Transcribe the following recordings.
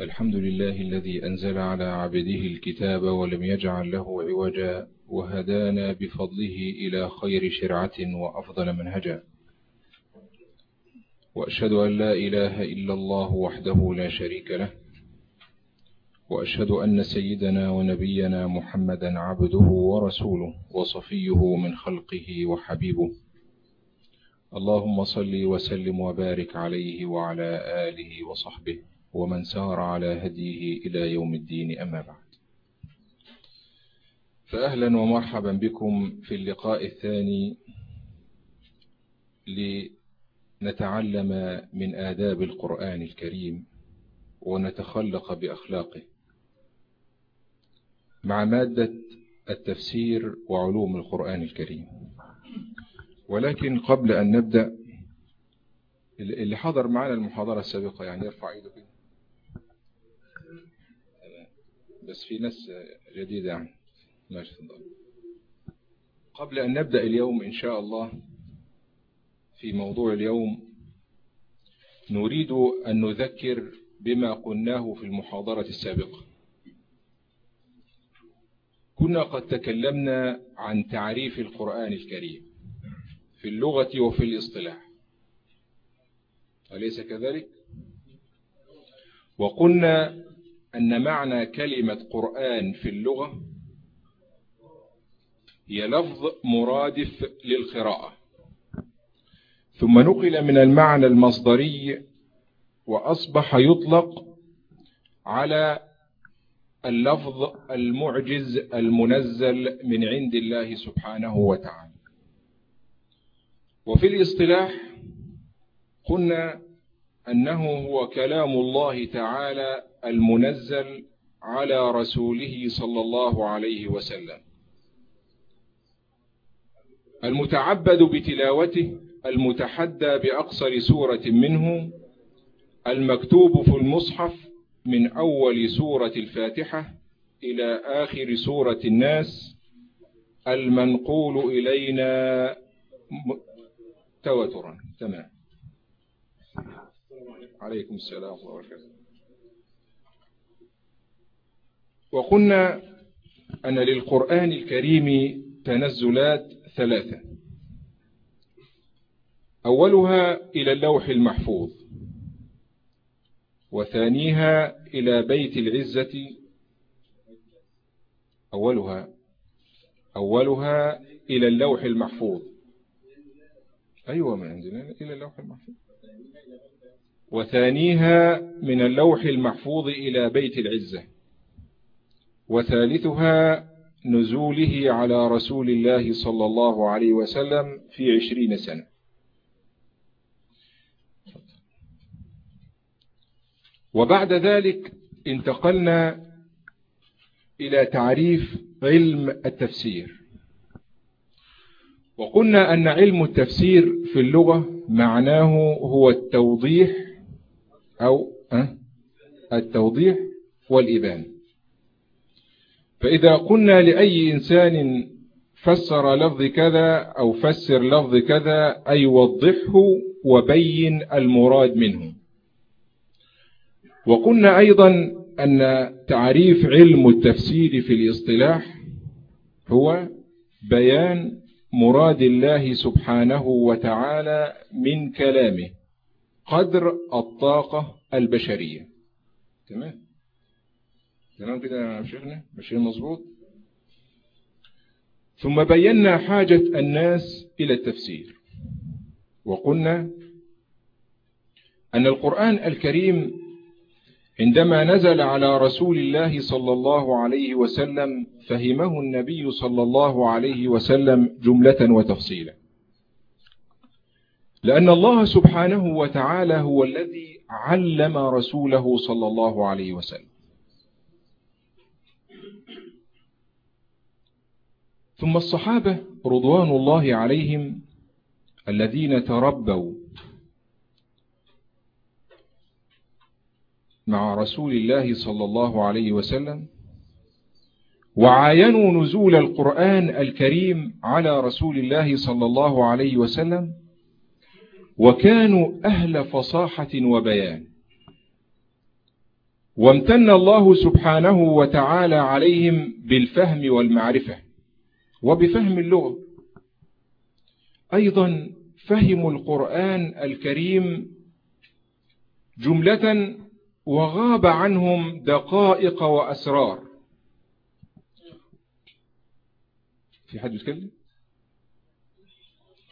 الحمد لله الذي أنزل على عبده الكتاب ولم يجعل له عوجا وهدانا بفضله إلى خير شرعة وأفضل منهجا. وأشهد أن لا إله إلا الله وحده لا شريك له. وأشهد أن سيدنا ونبينا محمدا عبده ورسوله وصفيه من خلقه وحبيبه. اللهم صل وسلم وبارك عليه وعلى آله وصحبه. ومن سار على هديه إلى يوم الدين أما بعد. فأهلا ومرحبا بكم في اللقاء الثاني لنتعلم من آداب القرآن الكريم ونتخلق بأخلاقه. مع مادة التفسير وعلوم القرآن الكريم. ولكن قبل أن نبدأ اللي حضر معنا المحاضرة السابقة يعني يرفع إيده كده. بس في ناس جديدة يعني. ماشي قبل أن نبدأ اليوم إن شاء الله في موضوع اليوم نريد أن نذكر بما قلناه في المحاضرة السابقة. كنا قد تكلمنا عن تعريف القرآن الكريم في اللغة وفي الاصطلاح. أليس كذلك؟ وقلنا أن معنى كلمة قرآن في اللغة هي لفظ مرادف للقراءة. ثم نقل من المعنى المصدري وأصبح يطلق على اللفظ المعجز المنزل من عند الله سبحانه وتعالى. وفي الاصطلاح قلنا أنه هو كلام الله تعالى المنزل على رسوله صلى الله عليه وسلم. المتعبد بتلاوته المتحدى بأقصر سورة منه المكتوب في المصحف من أول سورة الفاتحة إلى آخر سورة الناس المنقول إلينا تواترا. تمام. عليكم السلام ورحمة الله وبركاته. وقلنا أن للقرآن الكريم تنزلات ثلاثة. أولها إلى اللوح المحفوظ وثانيها إلى بيت العزة. أولها أولها إلى اللوح المحفوظ. أيوة من عندنا إلى اللوح المحفوظ. وثانيها من اللوح المحفوظ إلى بيت العزة. وثالثها نزوله على رسول الله صلى الله عليه وسلم في عشرين سنة. وبعد ذلك انتقلنا إلى تعريف علم التفسير. وقلنا أن علم التفسير في اللغة معناه هو التوضيح أو التوضيح والإبان. فإذا قلنا لأي إنسان فسر لفظ كذا أو فسر لفظ كذا أي وضحه وبين المراد منه. وقلنا أيضا أن تعريف علم التفسير في الاصطلاح هو بيان مراد الله سبحانه وتعالى من كلامه. قدر الطاقة البشرية. تمام؟ تمام كده يا شيخنا؟ ماشيين مظبوط؟ ثم بينا حاجة الناس إلى التفسير. وقلنا أن القرآن الكريم عندما نزل على رسول الله صلى الله عليه وسلم فهمه النبي صلى الله عليه وسلم جملة وتفصيلا. لأن الله سبحانه وتعالى هو الذي علم رسوله صلى الله عليه وسلم. ثم الصحابة رضوان الله عليهم الذين تربوا مع رسول الله صلى الله عليه وسلم وعاينوا نزول القرآن الكريم على رسول الله صلى الله عليه وسلم وكانوا أهل فصاحة وبيان. وامتن الله سبحانه وتعالى عليهم بالفهم والمعرفة. وبفهم اللغة. أيضا فهموا القرآن الكريم جملة وغاب عنهم دقائق وأسرار. في حد يتكلم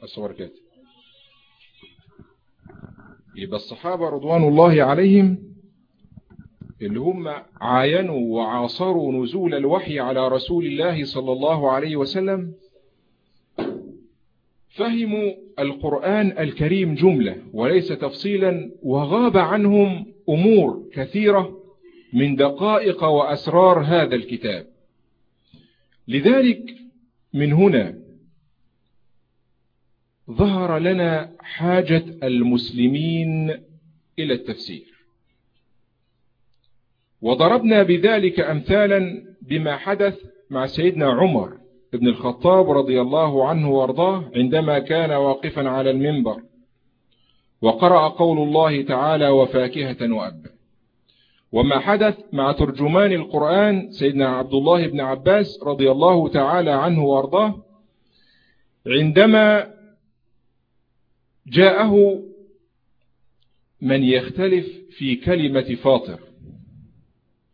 الصور كاتب يبقى الصحابة رضوان الله عليهم اللي هم عاينوا وعاصروا نزول الوحي على رسول الله صلى الله عليه وسلم فهموا القرآن الكريم جملة وليس تفصيلا وغاب عنهم أمور كثيرة من دقائق وأسرار هذا الكتاب. لذلك من هنا ظهر لنا حاجة المسلمين إلى التفسير. وضربنا بذلك أمثالا بما حدث مع سيدنا عمر بن الخطاب رضي الله عنه وارضاه عندما كان واقفا على المنبر وقرأ قول الله تعالى وفاكهة وأبا وما حدث مع ترجمان القرآن سيدنا عبد الله بن عباس رضي الله تعالى عنه وارضاه عندما جاءه من يختلف في كلمة فاطر.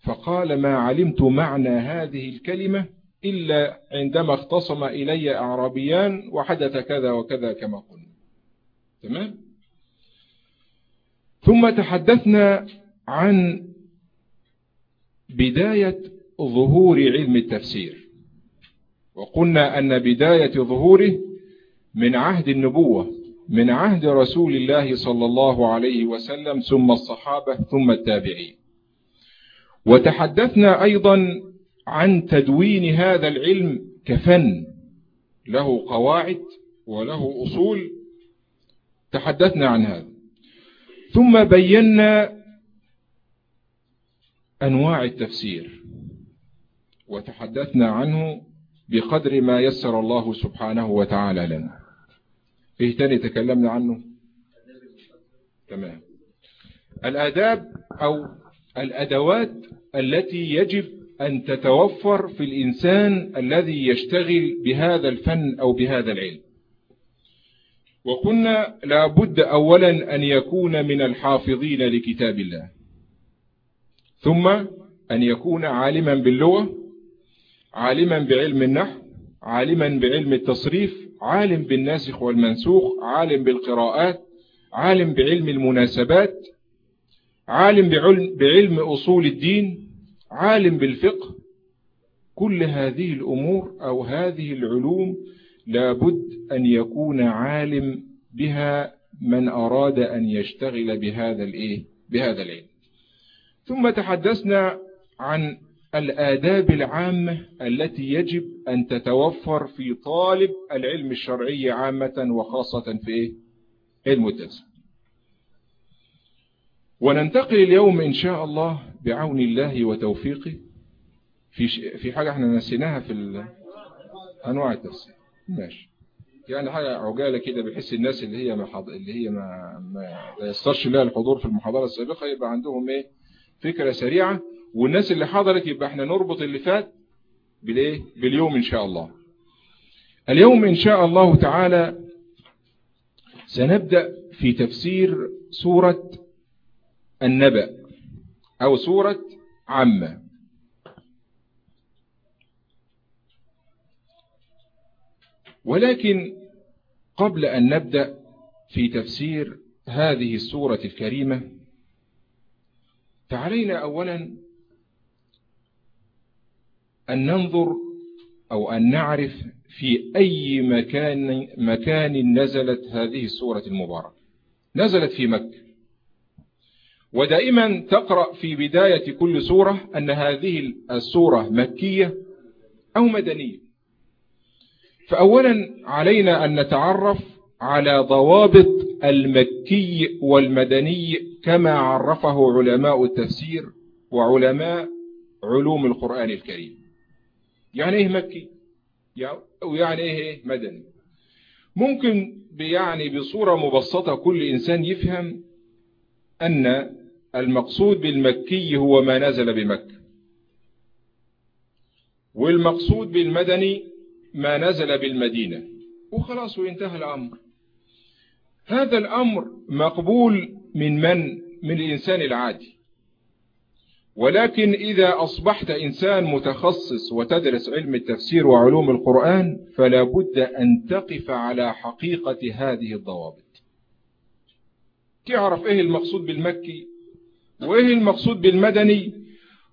فقال ما علمت معنى هذه الكلمة إلا عندما اختصم إلي أعرابيان وحدث كذا وكذا كما قلنا. تمام؟ ثم تحدثنا عن بداية ظهور علم التفسير. وقلنا أن بداية ظهوره من عهد النبوة. من عهد رسول الله صلى الله عليه وسلم ثم الصحابة ثم التابعين. وتحدثنا أيضا عن تدوين هذا العلم كفن له قواعد وله أصول تحدثنا عن هذا. ثم بينا أنواع التفسير وتحدثنا عنه بقدر ما يسر الله سبحانه وتعالى لنا. إيه تاني تكلمنا عنه؟ تمام. الآداب أو الأدوات التي يجب أن تتوفر في الإنسان الذي يشتغل بهذا الفن أو بهذا العلم. وقلنا لابد أولا أن يكون من الحافظين لكتاب الله. ثم أن يكون عالما باللغة عالما بعلم النحو عالما بعلم التصريف عالم بالناسخ والمنسوخ عالم بالقراءات عالم بعلم المناسبات عالم بعلم, بعلم أصول الدين عالم بالفقه. كل هذه الأمور أو هذه العلوم لابد أن يكون عالم بها من أراد أن يشتغل بهذا الإيه بهذا العلم. ثم تحدثنا عن الآداب العامة التي يجب أن تتوفر في طالب العلم الشرعي عامة وخاصة في التفسير وننتقل اليوم إن شاء الله بعون الله وتوفيقه في في حاجة إحنا نسيناها في أنواع التفسير ماشي. يعني حاجة عجالة كده بحس الناس اللي هي ما اللي هي ما ما يسترش لها الحضور في المحاضرة السابقة يبقى عندهم إيه؟ فكرة سريعة. والناس اللي حضرت يبقى إحنا نربط اللي فات بالإيه؟ باليوم إن شاء الله. اليوم إن شاء الله تعالى سنبدأ في تفسير سورة النبأ أو سورة عامة. ولكن قبل أن نبدأ في تفسير هذه السورة الكريمة فعلينا أولا أن ننظر أو أن نعرف في أي مكان, مكان نزلت هذه السورة المباركة. نزلت في مكة. ودائما تقرأ في بداية كل سورة أن هذه السورة مكية أو مدنية. فأولا علينا أن نتعرف على ضوابط المكي والمدني كما عرفه علماء التفسير وعلماء علوم القرآن الكريم. يعني إيه مكي؟ ويعني إيه مدني؟ ممكن يعني بصورة مبسطة كل إنسان يفهم أن المقصود بالمكي هو ما نزل بمكة. والمقصود بالمدني ما نزل بالمدينة. وخلاص وانتهى الأمر. هذا الأمر مقبول من من؟ من الإنسان العادي. ولكن إذا أصبحت إنسان متخصص وتدرس علم التفسير وعلوم القرآن فلا بد أن تقف على حقيقة هذه الضوابط. تعرف إيه المقصود بالمكي؟ وإيه المقصود بالمدني؟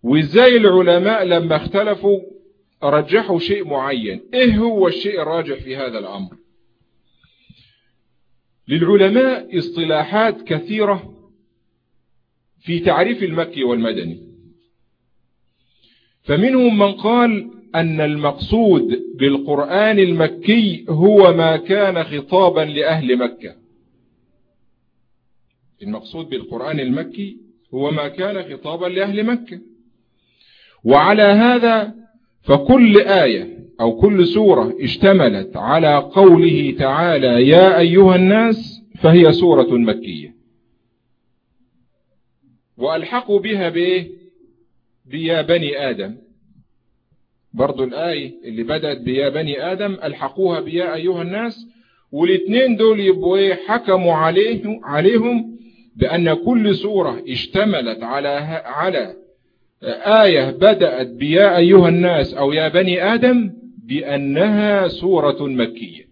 وإزاي العلماء لما اختلفوا رجحوا شيء معين؟ إيه هو الشيء الراجح في هذا الأمر؟ للعلماء اصطلاحات كثيرة في تعريف المكي والمدني. فمنهم من قال أن المقصود بالقرآن المكي هو ما كان خطابا لأهل مكة. المقصود بالقرآن المكي هو ما كان خطابا لأهل مكة. وعلى هذا فكل آية أو كل سورة اشتملت على قوله تعالى يا أيها الناس فهي سورة مكية. وألحقوا بها بإيه؟ بيا بني آدم. برضو الآية اللي بدأت بيا بني آدم ألحقوها بيا أيها الناس. والاثنين دول يبقوا إيه؟ حكموا عليهم, عليهم بأن كل سورة اشتملت على على آية بدأت بيا أيها الناس أو يا بني آدم بأنها سورة مكية.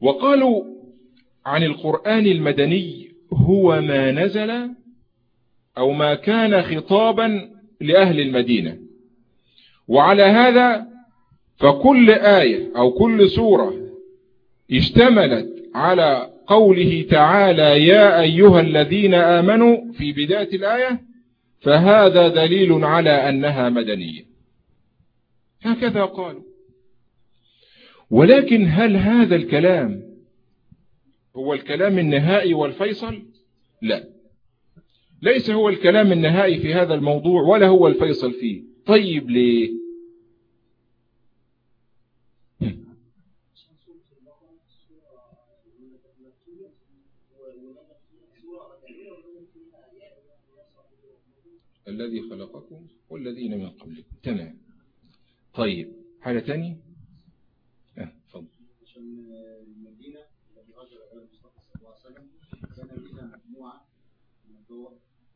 وقالوا عن القرآن المدني هو ما نزل أو ما كان خطابا لأهل المدينة. وعلى هذا فكل آية أو كل سورة اشتملت على قوله تعالى يا أيها الذين آمنوا في بداية الآية فهذا دليل على أنها مدنية. هكذا قالوا. ولكن هل هذا الكلام هو الكلام النهائي والفيصل؟ لا. ليس هو الكلام النهائي في هذا الموضوع ولا هو الفيصل فيه. طيب ليه؟ الذي خلقكم والذين من قبلكم. تمام. طيب حاجة تانية آه فضل المدينة التي هاجر إلى المصطفى صلى الله عليه وسلم كان فيها مجموعة من الدول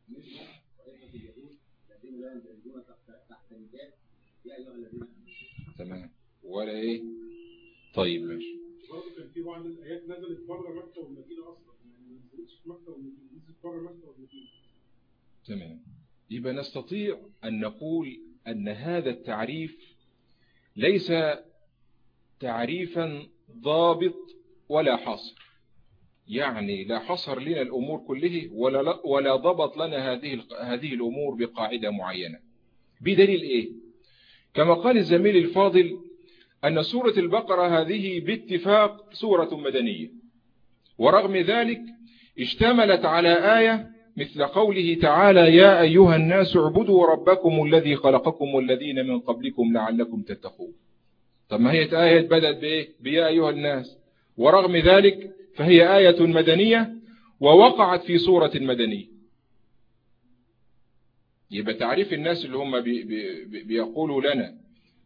منهم طائفة اليهود الذين لا ينزلون تحت نداء يا أيها الذين تمام. ولا إيه؟ طيب ماشي. برضه كان في بعض الآيات نزلت بره مكة والمدينة أصلا يعني ما نزلتش في مكة والمدينة نزلت بره مكة والمدينة تمام. يبقى نستطيع أن نقول أن هذا التعريف ليس تعريفا ضابط ولا حصر يعني لا حصر لنا الأمور كله ولا, ولا ضبط لنا هذه هذه الأمور بقاعدة معينة. بدليل إيه؟ كما قال الزميل الفاضل أن سورة البقرة هذه باتفاق سورة مدنية. ورغم ذلك اشتملت على آية مثل قوله تعالى يا أيها الناس اعبدوا ربكم الذي خلقكم والذين من قبلكم لعلكم تتقون. طب ما هي آية بدأت بإيه؟ بيا أيها الناس. ورغم ذلك فهي آية مدنية ووقعت في سورة مدنية. يبقى تعريف الناس اللي هم بي بي بيقولوا لنا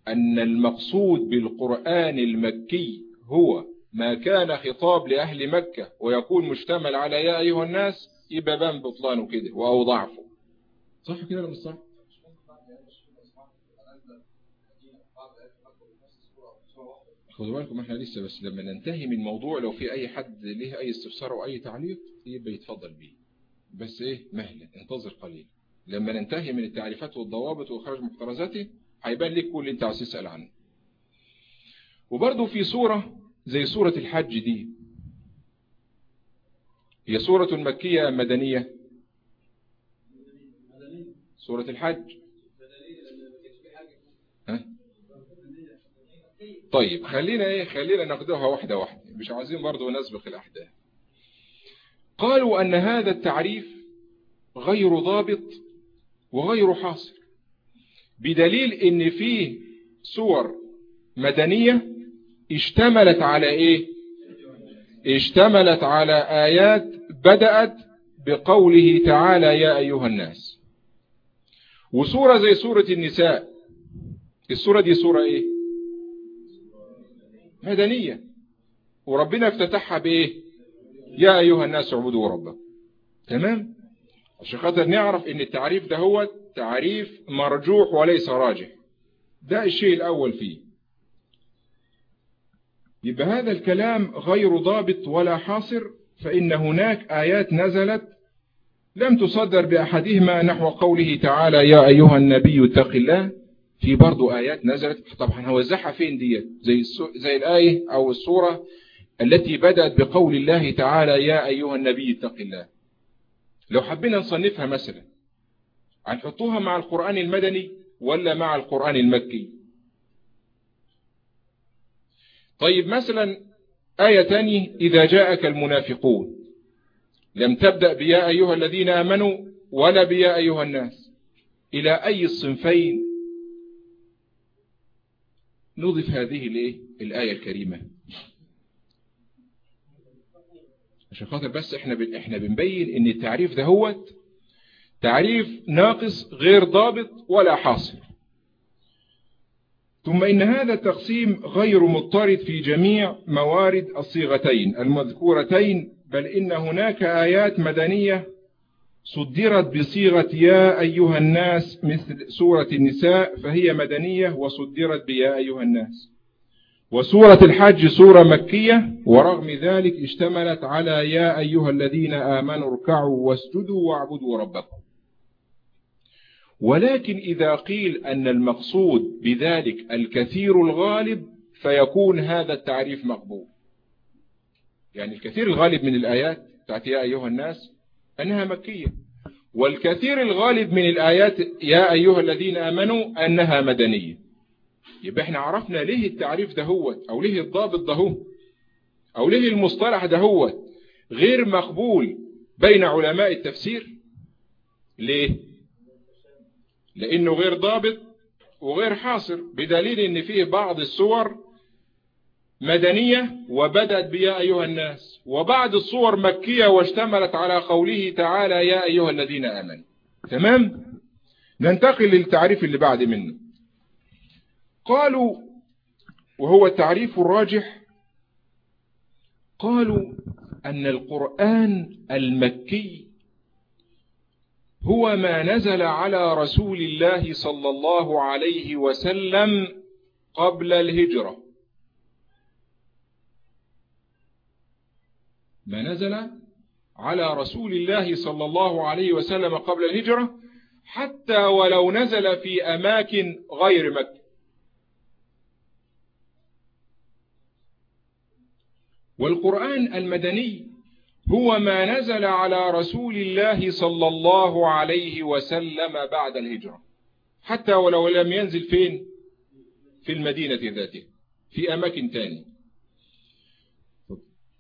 أن المقصود بالقرآن المكي هو ما كان خطاب لأهل مكة ويكون مشتمل على يا أيها الناس يبقى بان بطلانه كده أو ضعفه صح كده ولا مش صح؟ خدوا بالكم إحنا لسه بس لما ننتهي من الموضوع لو في أي حد ليه أي استفسار أو أي تعليق يبقى يتفضل بيه. بس إيه؟ مهلا انتظر قليل لما ننتهي من التعريفات والضوابط واخراج محترزاته هيبان لك كل اللي انت عايز تسأل عنه. وبرضه في سوره زي سوره الحج دي. هي سورة مكية مدنية. سورة الحج ها؟ طيب خلينا إيه؟ خلينا ناخدوها واحدة واحدة. مش عايزين برضو نسبق الأحداث. قالوا أن هذا التعريف غير ضابط وغير حاصر بدليل إن فيه سور مدنية اشتملت على إيه؟ اشتملت على آيات بدأت بقوله تعالى يا أيها الناس. وسورة زي سورة النساء. السورة دي سورة إيه؟ مدنية. وربنا افتتحها بإيه؟ يا أيها الناس اعبدوا ربكم. تمام؟ عشان خاطر نعرف إن التعريف ده هو تعريف مرجوح وليس راجح. ده الشيء الأول فيه. يبقى هذا الكلام غير ضابط ولا حاصر فإن هناك آيات نزلت لم تصدر بأحدهما نحو قوله تعالى يا أيها النبي اتق الله في برضو آيات نزلت. طبعا هوزعها فين دي زي, زي الآية أو السورة التي بدأت بقول الله تعالى يا أيها النبي اتق الله لو حبينا نصنفها مثلا هنحطوها مع القرآن المدني ولا مع القرآن المكي؟ طيب مثلا آية تانية إذا جاءك المنافقون. لم تبدأ بيا أيها الذين آمنوا ولا بيا أيها الناس. إلى أي الصنفين نضف هذه الآية الكريمة. عشان خاطر بس إحنا إحنا بنبين إن التعريف ده هو تعريف ناقص غير ضابط ولا حاصل. ثم إن هذا التقسيم غير مضطرد في جميع موارد الصيغتين المذكورتين بل إن هناك آيات مدنية صدرت بصيغة يا أيها الناس مثل سورة النساء فهي مدنية وصدرت بيا أيها الناس. وسورة الحج سورة مكية ورغم ذلك اشتملت على يا أيها الذين آمنوا اركعوا واسجدوا واعبدوا ربكم. ولكن إذا قيل أن المقصود بذلك الكثير الغالب فيكون هذا التعريف مقبول. يعني الكثير الغالب من الآيات بتاعت يا أيها الناس أنها مكية. والكثير الغالب من الآيات يا أيها الذين آمنوا أنها مدنية. يبقى إحنا عرفنا ليه التعريف ده هو أو ليه الضابط ده هو أو ليه المصطلح ده هو غير مقبول بين علماء التفسير؟ ليه؟ لأنه غير ضابط وغير حاصر بدليل أن فيه بعض الصور مدنية وبدأت بيا أيها الناس وبعض الصور مكية واشتملت على قوله تعالى يا أيها الذين آمنوا. تمام؟ ننتقل للتعريف اللي بعد منه. قالوا وهو التعريف الراجح قالوا أن القرآن المكي هو ما نزل على رسول الله صلى الله عليه وسلم قبل الهجرة. ما نزل على رسول الله صلى الله عليه وسلم قبل الهجرة حتى ولو نزل في أماكن غير مكة. والقرآن المدني هو ما نزل على رسول الله صلى الله عليه وسلم بعد الهجرة. حتى ولو لم ينزل فين؟ في المدينة ذاته في أماكن تاني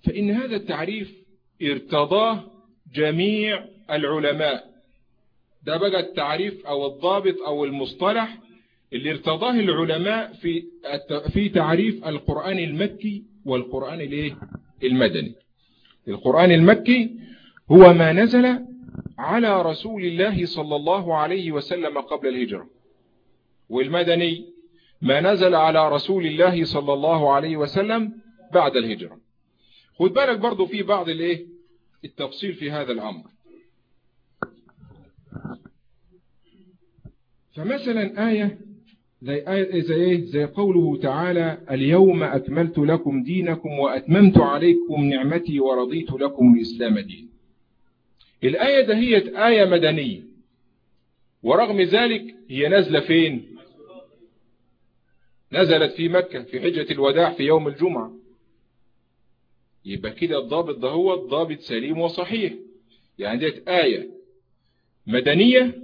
فإن هذا التعريف ارتضاه جميع العلماء. ده بقى التعريف أو الضابط أو المصطلح اللي ارتضاه العلماء في في تعريف القرآن المكي والقرآن الايه المدني القرآن المكي هو ما نزل على رسول الله صلى الله عليه وسلم قبل الهجرة. والمدني ما نزل على رسول الله صلى الله عليه وسلم بعد الهجرة. خد بالك برضو في بعض الايه؟ التفصيل في هذا الأمر. فمثلا آية زي, زي, إيه؟ زي قوله تعالى اليوم أكملت لكم دينكم وأتممت عليكم نعمتي ورضيت لكم الإسلام دين الآية ده هي آية مدنية. ورغم ذلك هي نازلة فين؟ نزلت في مكة في حجة الوداع في يوم الجمعة. يبقى كده الضابط ده هو الضابط سليم وصحيح. يعني ديت آية مدنية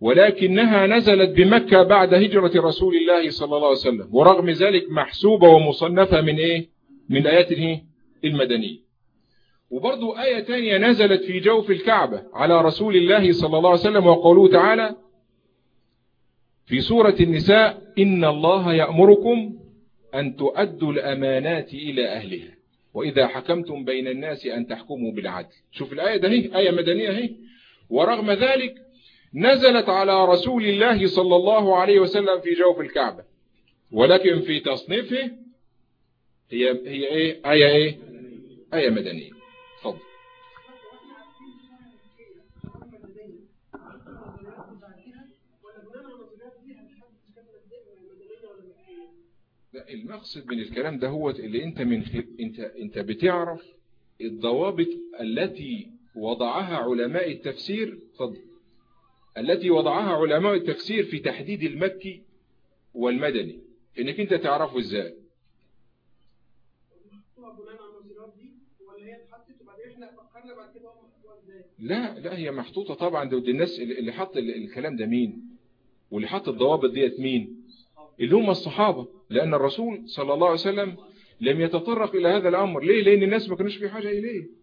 ولكنها نزلت بمكة بعد هجرة رسول الله صلى الله عليه وسلم. ورغم ذلك محسوبة ومصنفة من إيه؟ من آيات المدنية. وبرضو آية تانية نزلت في جوف الكعبة على رسول الله صلى الله عليه وسلم وقوله تعالى في سورة النساء إن الله يأمركم أن تؤدوا الأمانات إلى أهلها. وإذا حكمتم بين الناس أن تحكموا بالعدل. شوف الآية ده هي آية مدنية هي ورغم ذلك نزلت على رسول الله صلى الله عليه وسلم في جوف الكعبة. ولكن في تصنيفه هي هي إيه؟ آية إيه؟ آية مدنية. تفضل. المقصد من الكلام ده هو اللي أنت من خ... أنت أنت بتعرف الضوابط التي وضعها علماء التفسير. تفضل. التي وضعها علماء التفسير في تحديد المكي والمدني. إنك أنت تعرفه إزاي. لا لا هي محطوطة طبعا. ده الناس اللي حط الكلام ده مين؟ واللي حط الضوابط ديت مين؟ اللي هم الصحابة. لأن الرسول صلى الله عليه وسلم لم يتطرق إلى هذا الأمر. ليه؟ لأن الناس ما كانوش في حاجة إليه.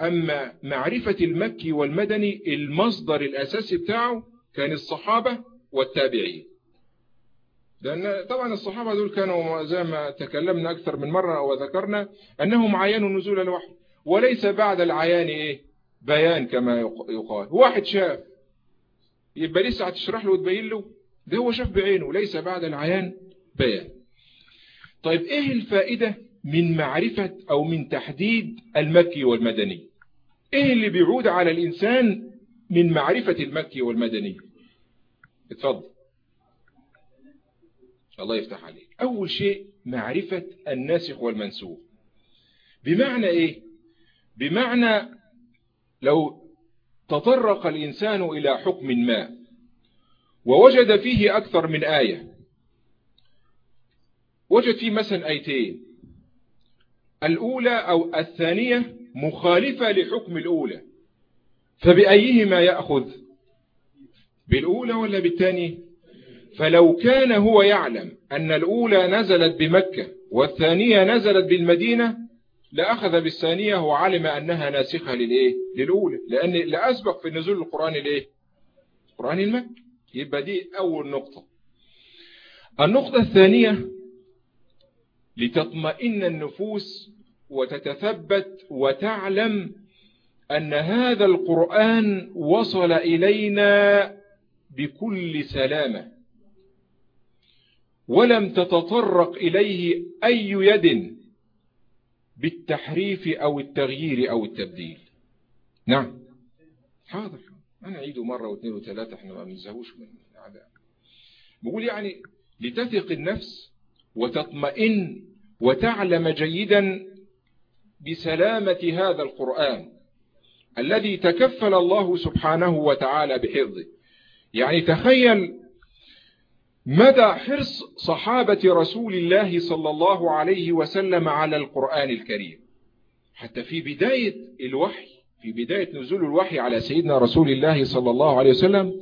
أما معرفة المكي والمدني المصدر الأساسي بتاعه كان الصحابة والتابعين. لأن طبعا الصحابة دول كانوا زي ما تكلمنا أكثر من مرة وذكرنا أنهم عينوا نزول الوحي وليس بعد العيان إيه؟ بيان كما يقال. واحد شاف يبقى لسه هتشرح له وتبين له؟ ده هو شاف بعينه ليس بعد العيان بيان. طيب إيه الفائدة من معرفة أو من تحديد المكي والمدني؟ إيه اللي بيعود على الإنسان من معرفة المكي والمدني اتفضل. الله يفتح عليك. أول شيء معرفة الناسخ والمنسوخ. بمعنى إيه؟ بمعنى لو تطرق الإنسان إلى حكم ما ووجد فيه أكثر من آية وجد فيه مثلا آيتين الأولى أو الثانية مخالفة لحكم الأولى. فبأيهما يأخذ؟ بالأولى ولا بالثانية؟ فلو كان هو يعلم أن الأولى نزلت بمكة والثانية نزلت بالمدينة لأخذ بالثانية وعلم أنها ناسخة للإيه؟ للأولى. لأن لأسبق في نزول القرآن الإيه القرآن المكي يبقى دي أول نقطة. النقطة الثانية لتطمئن النفوس وتتثبت وتعلم أن هذا القرآن وصل إلينا بكل سلامة. ولم تتطرق إليه أي يد بالتحريف أو التغيير أو التبديل. نعم. حاضر. أنا أعيده مرة واثنين وثلاثة إحنا ما بنزهوش من الأعداء. بقول يعني لتثق النفس وتطمئن وتعلم جيدا بسلامة هذا القرآن الذي تكفل الله سبحانه وتعالى بحفظه. يعني تخيل مدى حرص صحابة رسول الله صلى الله عليه وسلم على القرآن الكريم. حتى في بداية الوحي في بداية نزول الوحي على سيدنا رسول الله صلى الله عليه وسلم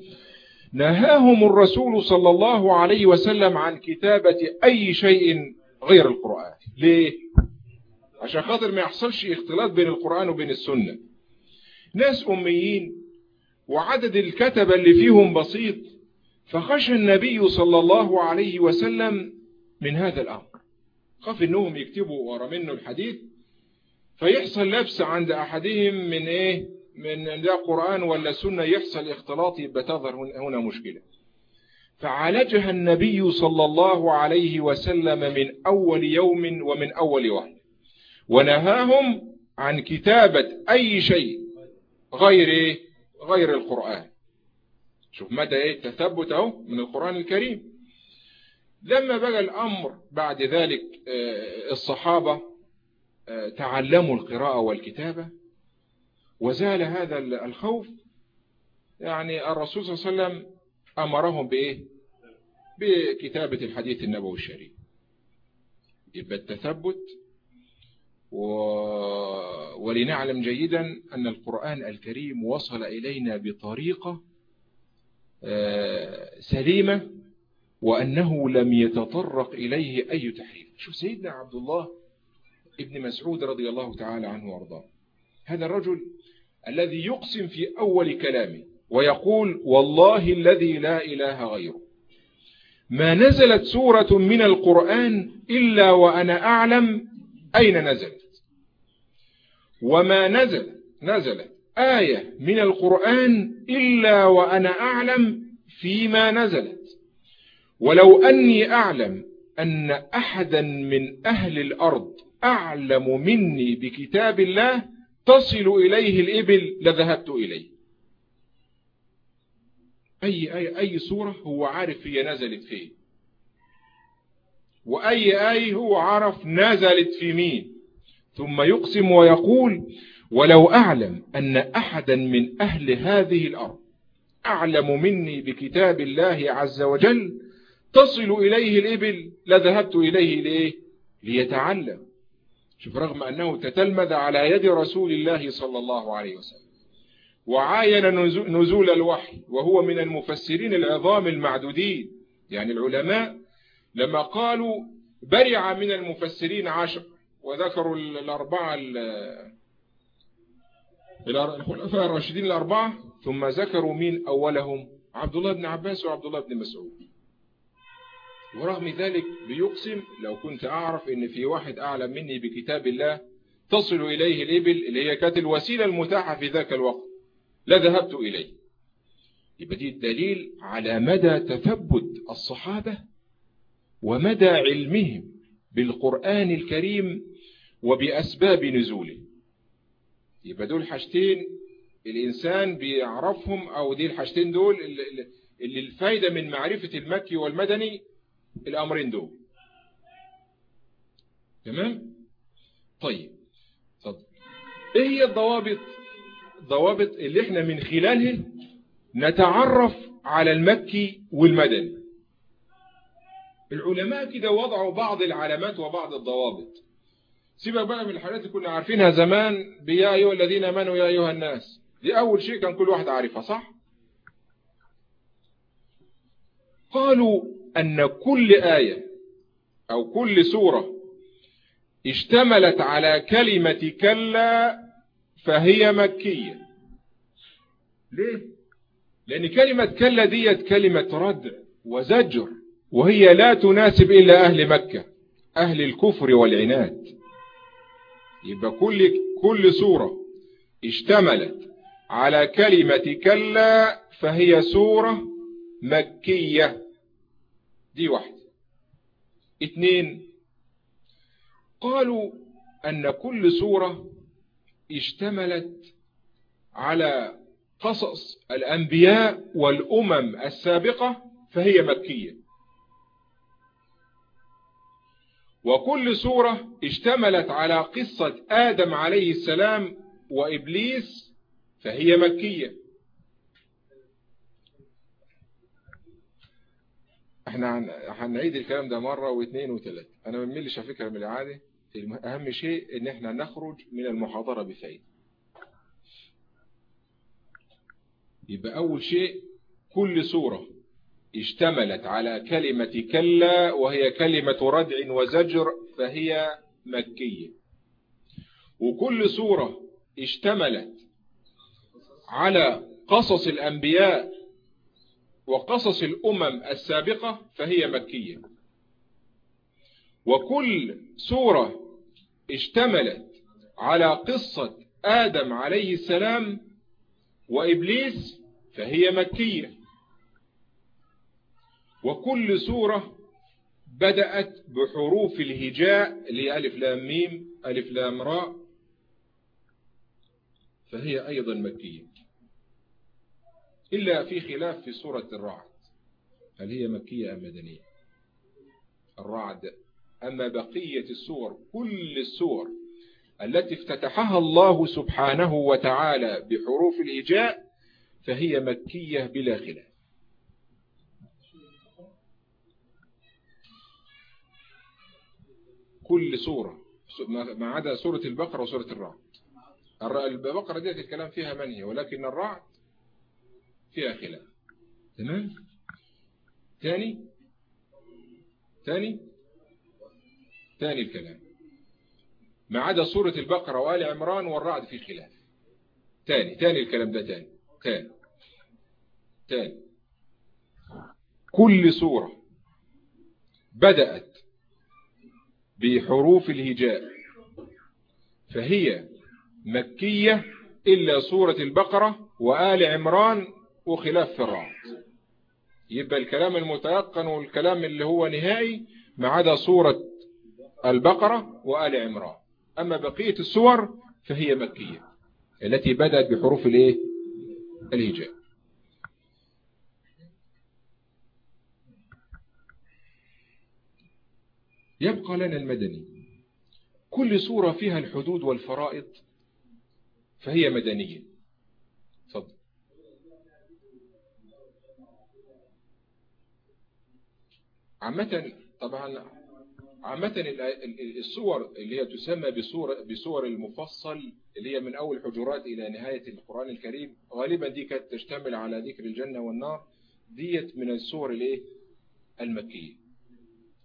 نهاهم الرسول صلى الله عليه وسلم عن كتابة أي شيء غير القرآن. ليه؟ عشان خاطر ما يحصلش اختلاط بين القرآن وبين السنة. ناس أميين وعدد الكتبة اللي فيهم بسيط فخشى النبي صلى الله عليه وسلم من هذا الأمر. خاف إنهم يكتبوا ورا منه الحديث فيحصل لبس عند أحدهم من إيه؟ من ده قرآن ولا سنة يحصل اختلاط يبقى تظهر هنا مشكلة. فعالجها النبي صلى الله عليه وسلم من أول يوم ومن أول وحي ونهاهم عن كتابة أي شيء غير إيه؟ غير القرآن. شوف مدى إيه التثبت أهو من القرآن الكريم. لما بقى الأمر بعد ذلك الصحابة تعلموا القراءة والكتابة وزال هذا الخوف. يعني الرسول صلى الله عليه وسلم أمرهم بإيه؟ بكتابة الحديث النبوي الشريف. يبقى التثبت و... ولنعلم جيدا أن القرآن الكريم وصل إلينا بطريقة سليمة وأنه لم يتطرق إليه أي تحريف. شوف سيدنا عبد الله ابن مسعود رضي الله تعالى عنه وأرضاه. هذا الرجل الذي يقسم في أول كلامه ويقول والله الذي لا إله غيره. ما نزلت سورة من القرآن إلا وأنا أعلم أين نزلت وما نزل نزلت آية من القرآن إلا وأنا أعلم فيما نزلت. ولو أني أعلم أن أحدا من أهل الأرض أعلم مني بكتاب الله تصل إليه الإبل لذهبت إليه. أي, أي, أي سورة هو عارف هي نزلت فيه وأي آية هو عرف نزلت في مين. ثم يقسم ويقول ولو أعلم أن أحدا من أهل هذه الأرض أعلم مني بكتاب الله عز وجل تصل إليه الإبل لذهبت إليه ليه؟ ليتعلم. شوف رغم أنه تتلمذ على يد رسول الله صلى الله عليه وسلم وعاين نزول الوحي وهو من المفسرين العظام المعدودين يعني العلماء لما قالوا برع من المفسرين عشر وذكروا الأربعة الخلفاء الراشدين الأربعة ثم ذكروا مين أولهم؟ عبد الله بن عباس وعبد الله بن مسعود. ورغم ذلك بيقسم لو كنت أعرف إن في واحد أعلم مني بكتاب الله تصل إليه الإبل اللي هي كانت الوسيلة المتاحة في ذاك الوقت. لذهبت إليه. يبقى دي الدليل على مدى تثبت الصحابة ومدى علمهم بالقرآن الكريم وبأسباب نزوله. يبقى دول حاجتين الإنسان بيعرفهم أو دي الحاجتين دول اللي الفايدة من معرفة المكي والمدني الأمرين دول. تمام؟ طيب. طب إيه هي الضوابط؟ الضوابط اللي إحنا من خلالها نتعرف على المكي والمدني. العلماء كده وضعوا بعض العلامات وبعض الضوابط. سيبك بقى من الحاجات اللي كنا عارفينها زمان بيا أيها الذين آمنوا يا أيها الناس. دي أول شيء كان كل واحد عارفها صح؟ قالوا أن كل آية أو كل سورة اشتملت على كلمة كلا فهي مكية. ليه؟ لأن كلمة كلا ديت كلمة رد وزجر وهي لا تناسب إلا أهل مكة أهل الكفر والعناد. يبقى كل كل سورة اشتملت على كلمة كلا فهي سورة مكية. دي واحدة. اثنين قالوا أن كل سورة اشتملت على قصص الأنبياء والأمم السابقة فهي مكية. وكل سورة اشتملت على قصة آدم عليه السلام وإبليس فهي مكية. إحنا هنعيد الكلام ده مرة واثنين وثلاثة. أنا ما بملش على فكرة من العادة أهم شيء إن إحنا نخرج من المحاضرة بفايدة. يبقى أول شيء كل سورة اشتملت على كلمة كلا وهي كلمة ردع وزجر فهي مكية. وكل سورة اشتملت على قصص الأنبياء وقصص الأمم السابقة فهي مكية. وكل سورة اشتملت على قصة آدم عليه السلام وإبليس فهي مكية. وكل سورة بدأت بحروف الهجاء اللي هي ألف لام ميم ألف لام راء. فهي أيضا مكية. إلا في خلاف في سورة الرعد. هل هي مكية أم مدنية؟ الرعد أما بقية السور كل السور التي افتتحها الله سبحانه وتعالى بحروف الهجاء فهي مكية بلا خلاف. كل سورة ما عدا سورة البقرة وسورة الرعد البقرة ديت الكلام فيها منهي ولكن الرعد فيها خلاف. تمام؟ تاني؟ تاني؟ تاني الكلام. ما عدا سورة البقرة وآل عمران والرعد في خلاف. تاني تاني الكلام ده تاني. تاني. تاني. كل سورة بدأت بحروف الهجاء. فهي مكية إلا سورة البقرة وآل عمران وخلاف في يبقى الكلام المتيقن والكلام اللي هو نهائي ما عدا سورة البقرة وآل عمران. أما بقية السور فهي مكية التي بدأت بحروف الإيه؟ الهجاء. يبقى لنا المدني. كل سورة فيها الحدود والفرائض فهي مدنية. صد. عامة طبعا عامة الصور اللي هي تسمى بصور بصور المفصل اللي هي من أول حجرات إلى نهاية القرآن الكريم غالبا دي كانت تشتمل على ذكر الجنة والنار. ديت من الصور الإيه؟ المكية.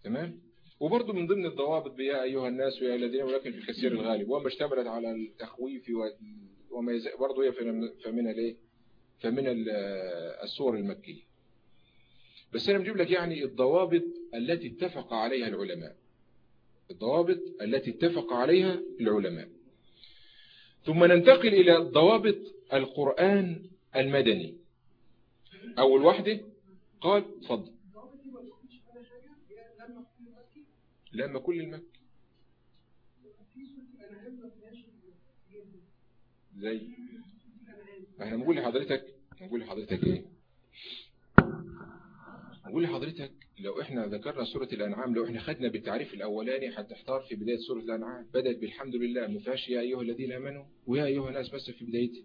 تمام؟ وبرضه من ضمن الضوابط بيا أيها الناس ويا الذين ولكن في الكثير الغالب وما اشتملت على التخويف وما برضه هي فمن الايه فمن الصور المكية. بس أنا بجيب لك يعني الضوابط التي اتفق عليها العلماء. الضوابط التي اتفق عليها العلماء. ثم ننتقل إلى ضوابط القرآن المدني. أول واحدة قال تفضل لما كل المكي زي إحنا بنقول لحضرتك نقول لحضرتك إيه؟ نقول لحضرتك لو إحنا ذكرنا سورة الأنعام لو إحنا خدنا بالتعريف الأولاني هتحتار في بداية سورة الأنعام. بدأت بالحمد لله ما فيهاش يا أيها الذين آمنوا ويا أيها الناس بس في بدايتها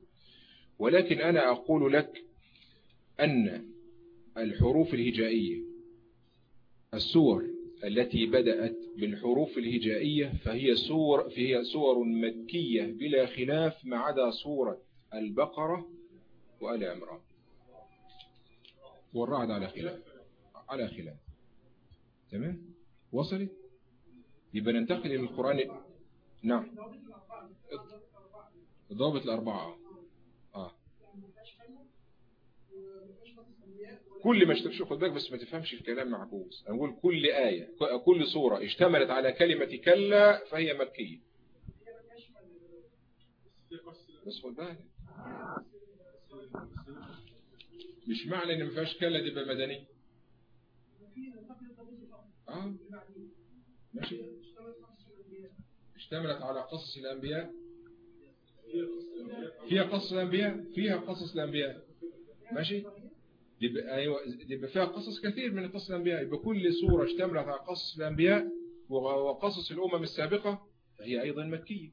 ولكن أنا أقول لك أن الحروف الهجائية السور التي بدأت بالحروف الهجائية فهي سور فهي سور مكية بلا خلاف ما عدا سورة البقرة وآل عمران. والرعد على خلاف على خلاف. تمام؟ وصلت؟ يبقى ننتقل إلى القرآن. نعم. ضابط الأربعة آه. كل ما اشترش خد بالك بس ما تفهمش الكلام معكوس. أنا كل آية كل سورة اشتملت على كلمة كلا فهي مكية. بس خد بالك. مش معنى إن ما فيهاش كلا تبقى مدني آه. ماشي. اشتملت على قصص الأنبياء. فيها قصص الأنبياء؟ فيها قصص الأنبياء. ماشي. يبقى أيوه يبقى فيها قصص كثير من قصص الأنبياء. يبقى كل سورة اشتملت على قصص الأنبياء وقصص الأمم السابقة فهي أيضا مكية.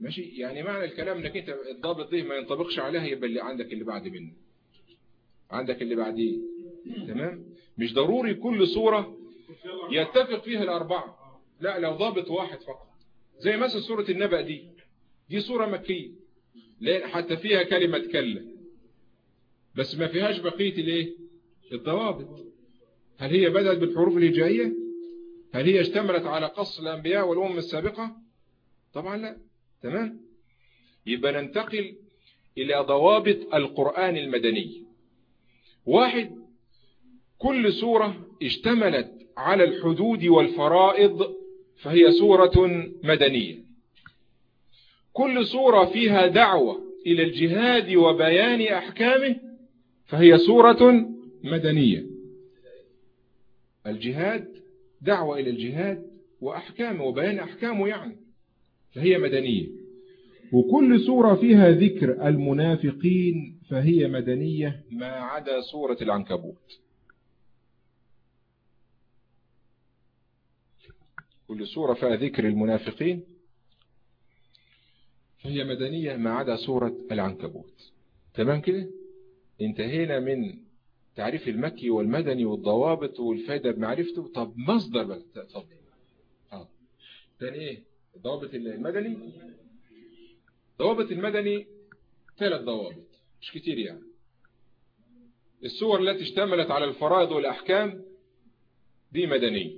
ماشي؟ يعني معنى الكلام إنك أنت الضابط ده ما ينطبقش عليها يبقى اللي عندك اللي بعد منه. عندك اللي بعديه. تمام؟ مش ضروري كل صورة يتفق فيها الأربعة. لا لو ضابط واحد فقط. زي مثلا سورة النبأ دي. دي سورة مكية. حتى فيها كلمة كلا. بس ما فيهاش بقية الايه؟ الضوابط. هل هي بدأت بالحروف الهجائية هل هي اشتملت على قص الأنبياء والأمم السابقة؟ طبعا لا. تمام؟ يبقى ننتقل إلى ضوابط القرآن المدني. واحد كل سورة اشتملت على الحدود والفرائض فهي سورة مدنية. كل سورة فيها دعوة إلى الجهاد وبيان أحكامه فهي سورة مدنية. الجهاد دعوة إلى الجهاد وأحكامه وبيان أحكامه يعني فهي مدنية. وكل سورة فيها ذكر المنافقين فهي مدنية ما عدا سورة العنكبوت. كل سورة فيها ذكر المنافقين فهي مدنية ما عدا سورة العنكبوت. تمام كده؟ انتهينا من تعريف المكي والمدني والضوابط والفائدة بمعرفته. طب مصدر بقى تفضل آه. تاني إيه؟ الضوابط المدني. ضوابط المدني ثلاث ضوابط مش كتير يعني. السور التي اشتملت على الفرائض والأحكام دي مدنية.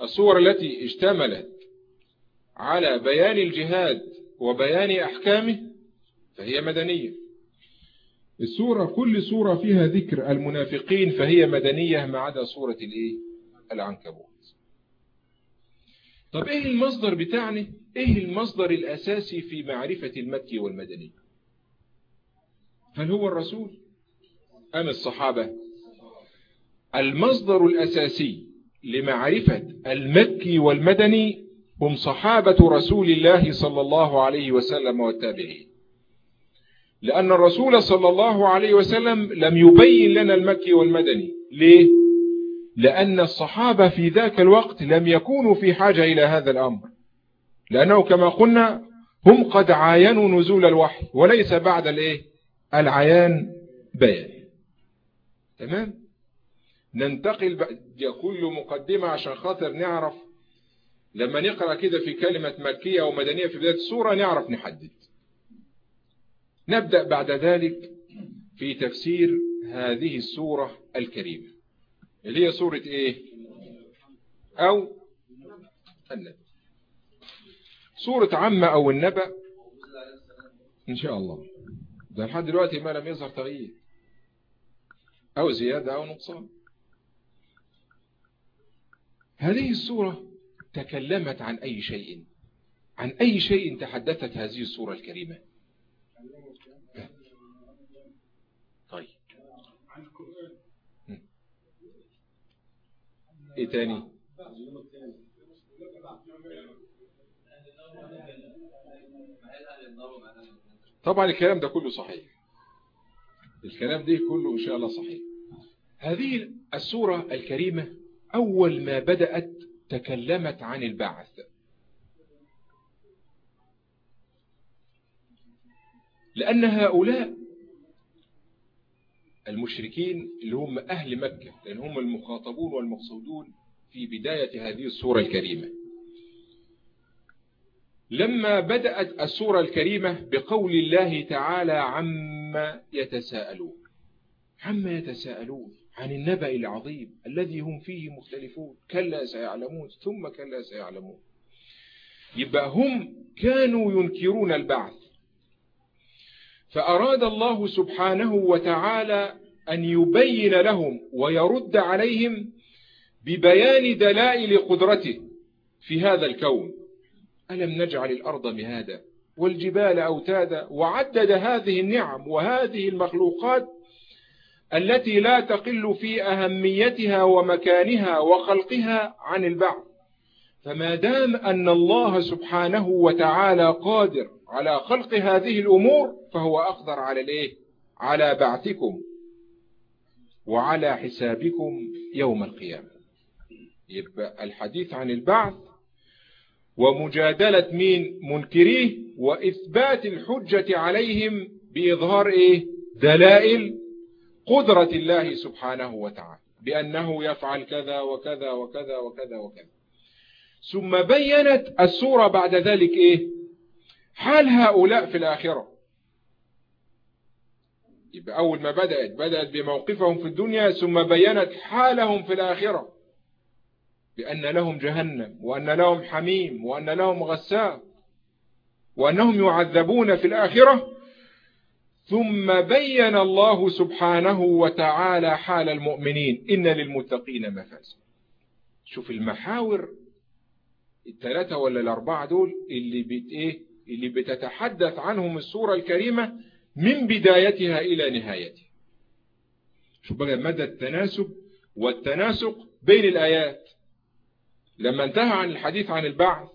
الصور التي اشتملت على بيان الجهاد وبيان أحكامه فهي مدنية. السورة كل سورة فيها ذكر المنافقين فهي مدنية ما عدا سورة الإيه؟ العنكبوت. طب إيه المصدر بتاعنا إيه المصدر الأساسي في معرفة المكي والمدني؟ هل هو الرسول أم الصحابة؟ المصدر الأساسي لمعرفة المكي والمدني هم صحابة رسول الله صلى الله عليه وسلم والتابعين. لأن الرسول صلى الله عليه وسلم لم يبين لنا المكي والمدني. ليه؟ لأن الصحابة في ذاك الوقت لم يكونوا في حاجة إلى هذا الأمر. لأنه كما قلنا هم قد عاينوا نزول الوحي وليس بعد الإيه؟ العيان بيان. تمام؟ ننتقل كل مقدمة عشان خاطر نعرف لما نقرأ كده في كلمة مكية ومدنية في بداية السورة نعرف نحدد. نبدأ بعد ذلك في تفسير هذه السورة الكريمة. اللي هي سورة إيه؟ أو النبأ. سورة عامة أو النبأ إن شاء الله. ده لحد دلوقتي ما لم يظهر تغيير. أو زيادة أو نقصان. هذه السورة تكلمت عن أي شيء عن أي شيء تحدثت هذه السورة الكريمة طيب إيه تاني؟ طبعا الكلام ده كله صحيح. الكلام ده كله إن شاء الله صحيح. هذه السورة الكريمة أول ما بدأت تكلمت عن البعث. لأن هؤلاء المشركين اللي هم أهل مكة لأن هم المخاطبون والمقصودون في بداية هذه السورة الكريمة. لما بدأت السورة الكريمة بقول الله تعالى عما يتساءلون. عما يتساءلون عن النبأ العظيم الذي هم فيه مختلفون. كلا سيعلمون ثم كلا سيعلمون. يبقى هم كانوا ينكرون البعث. فأراد الله سبحانه وتعالى أن يبين لهم ويرد عليهم ببيان دلائل قدرته في هذا الكون. ألم نجعل الأرض مهادا والجبال أوتادا؟ وعدد هذه النعم وهذه المخلوقات التي لا تقل في أهميتها ومكانها وخلقها عن البعض. فما دام أن الله سبحانه وتعالى قادر على خلق هذه الأمور فهو أقدر على الإيه؟ على بعثكم وعلى حسابكم يوم القيامة. يبقى الحديث عن البعث ومجادلة مين؟ منكريه وإثبات الحجة عليهم بإظهار إيه؟ دلائل قدرة الله سبحانه وتعالى بأنه يفعل كذا وكذا وكذا وكذا وكذا. ثم بينت السورة بعد ذلك إيه؟ حال هؤلاء في الآخرة؟ يبقى أول ما بدأت بدأت بموقفهم في الدنيا ثم بينت حالهم في الآخرة بأن لهم جهنم وأن لهم حميم وأن لهم غساء وأنهم يعذبون في الآخرة. ثم بين الله سبحانه وتعالى حال المؤمنين. إن للمتقين مفازا. شوف المحاور الثلاثة ولا الأربعة دول اللي بت إيه؟ اللي بتتحدث عنهم السورة الكريمة من بدايتها إلى نهايتها. شوف بقى مدى التناسب والتناسق بين الآيات. لما انتهى عن الحديث عن البعث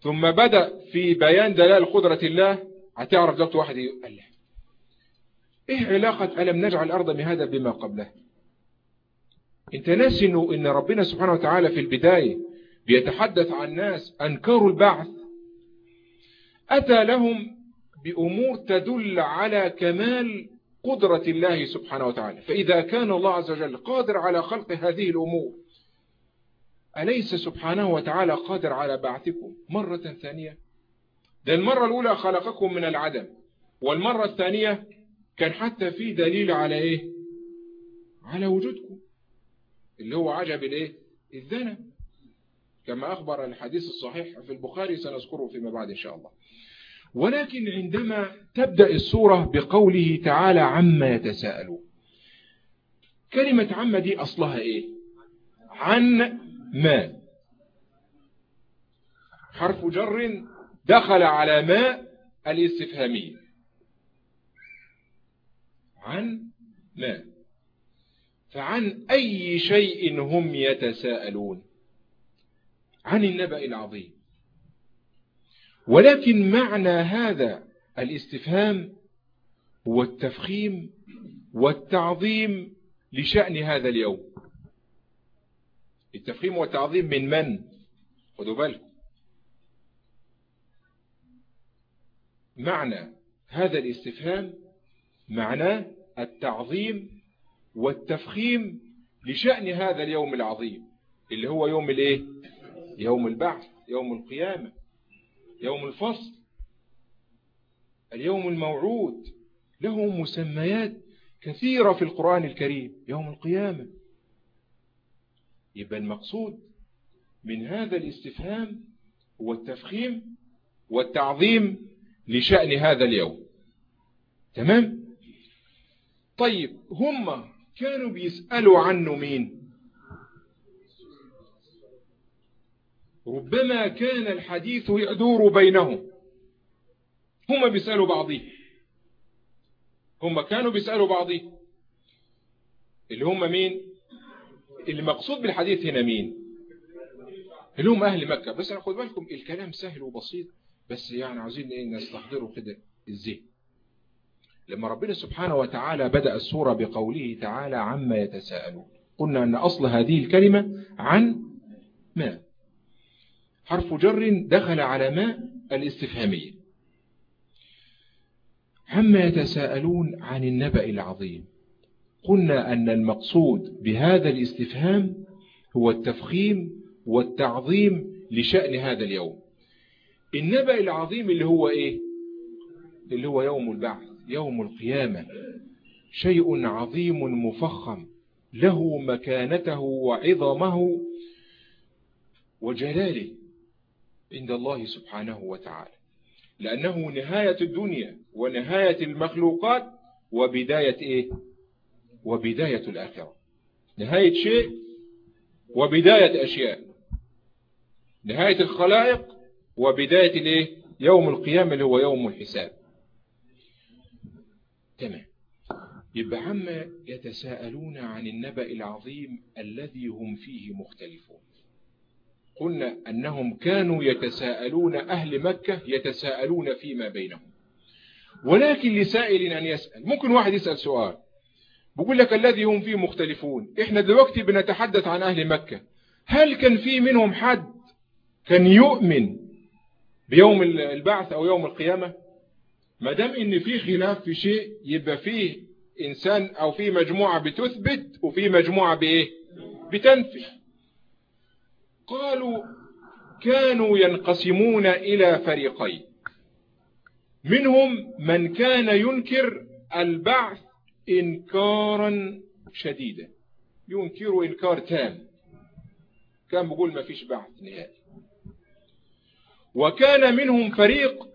ثم بدأ في بيان دلال قدرة الله هتعرف دلوقتي واحد يقول له إيه علاقة ألم نجعل الأرض مهادا بما قبلها؟ انت ناسي إنه إن ربنا سبحانه وتعالى في البداية بيتحدث عن ناس انكروا البعث. أتى لهم بأمور تدل على كمال قدرة الله سبحانه وتعالى. فإذا كان الله عز وجل قادر على خلق هذه الأمور أليس سبحانه وتعالى قادر على بعثكم مرة ثانية؟ ده المرة الأولى خلقكم من العدم والمرة الثانية كان حتى في دليل على إيه؟ على وجودكم اللي هو عجب الإيه؟ الذنب. كما أخبر الحديث الصحيح في البخاري سنذكره فيما بعد إن شاء الله. ولكن عندما تبدأ السورة بقوله تعالى عما يتساءلون كلمة عما دي أصلها إيه؟ عن ما. حرف جر دخل على ما الاستفهامية. عن ما. فعن أي شيء هم يتساءلون. عن النبأ العظيم. ولكن معنى هذا الاستفهام هو التفخيم والتعظيم لشأن هذا اليوم. التفخيم والتعظيم من من؟ خذوا بالكم. معنى هذا الاستفهام معناه التعظيم والتفخيم لشأن هذا اليوم العظيم اللي هو يوم الايه؟ يوم البعث يوم القيامة. يوم الفصل اليوم الموعود له مسميات كثيرة في القرآن الكريم يوم القيامة. يبقى المقصود من هذا الاستفهام هو التفخيم والتعظيم لشأن هذا اليوم. تمام؟ طيب هم كانوا بيسألوا عنه مين؟ ربما كان الحديث يدور بينهم. هم بيسألوا بعضهم هم كانوا بيسألوا بعضهم اللي هم مين؟ اللي مقصود بالحديث هنا مين؟ اللي هم أهل مكة. بس خد بالكم الكلام سهل وبسيط. بس يعني عاوزين إيه؟ نستحضره كده. الذهن. لما ربنا سبحانه وتعالى بدأ السورة بقوله تعالى عما يتساءلون. قلنا أن أصل هذه الكلمة عن ما؟ حرف جر دخل على ما الاستفهامية. عما يتساءلون عن النبأ العظيم. قلنا أن المقصود بهذا الاستفهام هو التفخيم والتعظيم لشأن هذا اليوم. النبأ العظيم اللي هو إيه؟ اللي هو يوم البعث يوم القيامة. شيء عظيم مفخم له مكانته وعظمه وجلاله. عند الله سبحانه وتعالى. لأنه نهاية الدنيا ونهاية المخلوقات وبداية إيه؟ وبداية الآخرة. نهاية شيء وبداية أشياء. نهاية الخلائق وبداية الإيه؟ يوم القيامة اللي هو يوم الحساب. تمام. يبقى عما يتساءلون عن النبأ العظيم الذي هم فيه مختلفون. قلنا أنهم كانوا يتساءلون أهل مكة يتساءلون فيما بينهم. ولكن لسائل أن يسأل ممكن واحد يسأل سؤال بقول لك الذي هم فيه مختلفون إحنا دلوقتي بنتحدث عن أهل مكة هل كان في منهم حد كان يؤمن بيوم البعث أو يوم القيامة؟ ما دام إن في خلاف في شيء يبقى فيه إنسان أو في مجموعة بتثبت وفي مجموعة بإيه؟ بتنفي. قالوا كانوا ينقسمون إلى فريقين. منهم من كان ينكر البعث إنكارا شديدا. ينكر إنكار تام. كان بيقول ما فيش بعث نهائي. وكان منهم فريق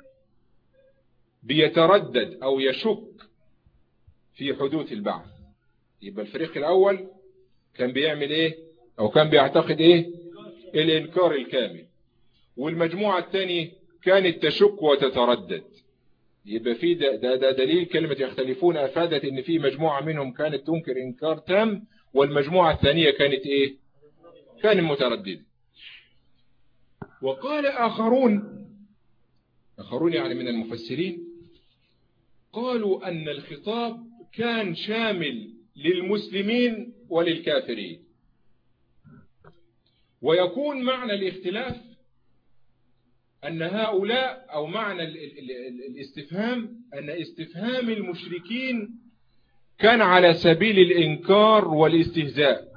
بيتردد أو يشك في حدوث البعث. يبقى الفريق الأول كان بيعمل إيه؟ أو كان بيعتقد إيه؟ الإنكار الكامل. والمجموعة الثانية كانت تشك وتتردد. يبقى في ده, ده, ده دليل كلمة يختلفون. أفادت إن في مجموعة منهم كانت تنكر إنكار تام والمجموعة الثانية كانت إيه؟ كانت مترددة. وقال آخرون آخرون يعني من المفسرين قالوا أن الخطاب كان شامل للمسلمين وللكافرين. ويكون معنى الاختلاف أن هؤلاء أو معنى الاستفهام أن استفهام المشركين كان على سبيل الإنكار والاستهزاء.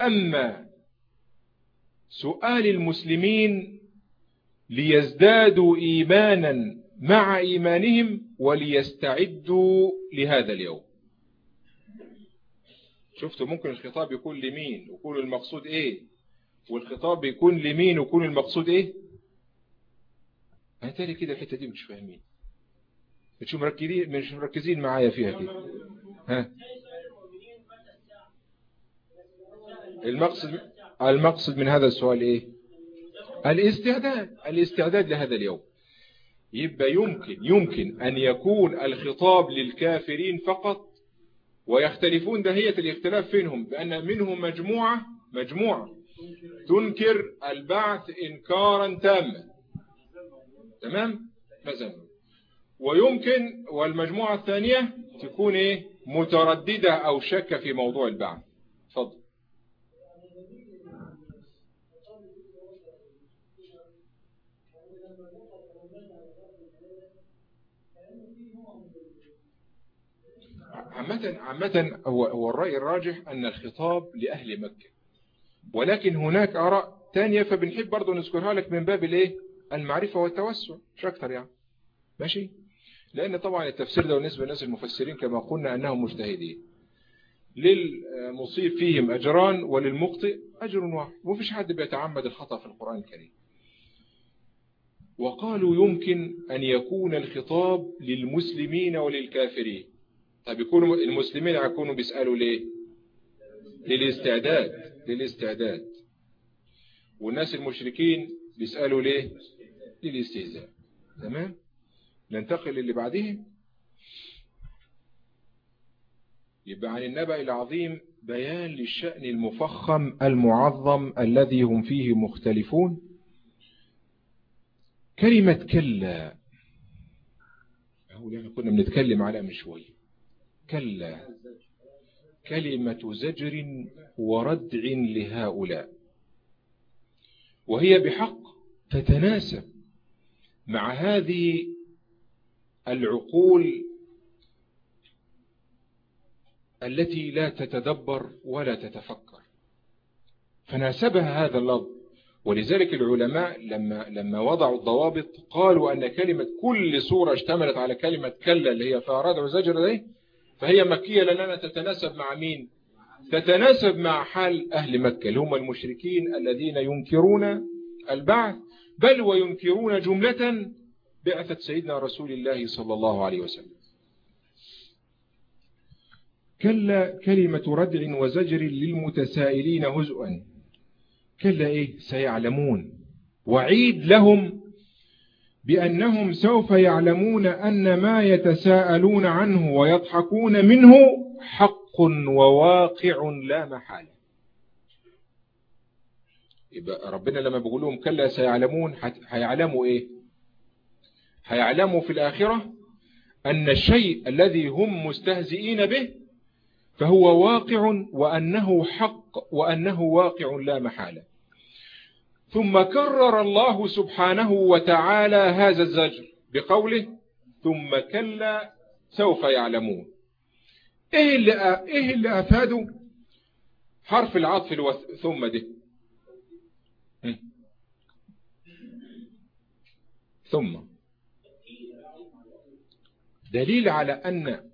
أما سؤال المسلمين ليزدادوا إيمانا مع إيمانهم وليستعدوا لهذا اليوم. شفتوا ممكن الخطاب يكون لمين ويكون المقصود إيه؟ والخطاب يكون لمين ويكون المقصود إيه؟ تالي كده الحتة دي مش فاهمين. مش مركزين مش مركزين معايا فيها كده ها؟ المقصد المقصد من هذا السؤال إيه؟ الاستعداد. الاستعداد لهذا اليوم. يبقى يمكن يمكن أن يكون الخطاب للكافرين فقط ويختلفون دهية الاختلاف فينهم بأن منهم مجموعة مجموعة. تنكر البعث إنكارا تاما. تمام؟ مثلا ويمكن والمجموعة الثانية تكون إيه؟ مترددة أو شك في موضوع البعث تفضل عامة عامة هو الرأي الراجح أن الخطاب لأهل مكة. ولكن هناك آراء تانية فبنحب برضو نذكرها لك من باب الإيه؟ المعرفة والتوسع. مش أكثر يعني. ماشي؟ لأن طبعا التفسير ده بالنسبة للناس المفسرين كما قلنا أنهم مجتهدين. للمصيب فيهم أجران وللمخطئ أجر واحد. ومفيش حد بيتعمد الخطأ في القرآن الكريم. وقالوا يمكن أن يكون الخطاب للمسلمين وللكافرين. طب يكونوا المسلمين يكونوا بيسألوا ليه؟ للاستعداد للاستعداد. والناس المشركين بيسألوا ليه؟ للاستهزاء. تمام؟ ننتقل للي بعده يبقى عن النبأ العظيم بيان للشأن المفخم المعظم الذي هم فيه مختلفون. كلمة كلا. هو اللي كنا بنتكلم عليها من شوية كلا كلمة زجر وردع لهؤلاء. وهي بحق تتناسب مع هذه العقول التي لا تتدبر ولا تتفكر. فناسبها هذا اللفظ. ولذلك العلماء لما لما وضعوا الضوابط قالوا أن كلمة كل سورة اشتملت على كلمة كلا اللي هي فأراد وزجر دي فهي مكية لأنها تتناسب مع مين؟ تتناسب مع حال أهل مكة اللي هم المشركين الذين ينكرون البعث بل وينكرون جملة بعثة سيدنا رسول الله صلى الله عليه وسلم. كلا كلمة ردع وزجر للمتسائلين هزءا كلا إيه؟ سيعلمون. وعيد لهم بأنهم سوف يعلمون أن ما يتساءلون عنه ويضحكون منه حق وواقع لا محالة. يبقى ربنا لما بيقول لهم كلا سيعلمون هيعلموا إيه؟ هيعلموا في الآخرة أن الشيء الذي هم مستهزئين به فهو واقع وأنه حق وأنه واقع لا محالة. ثم كرر الله سبحانه وتعالى هذا الزجر بقوله ثم كلا سوف يعلمون. إيه اللي, إيه اللي افاده حرف العطف ثم ده. ثم. دليل على أن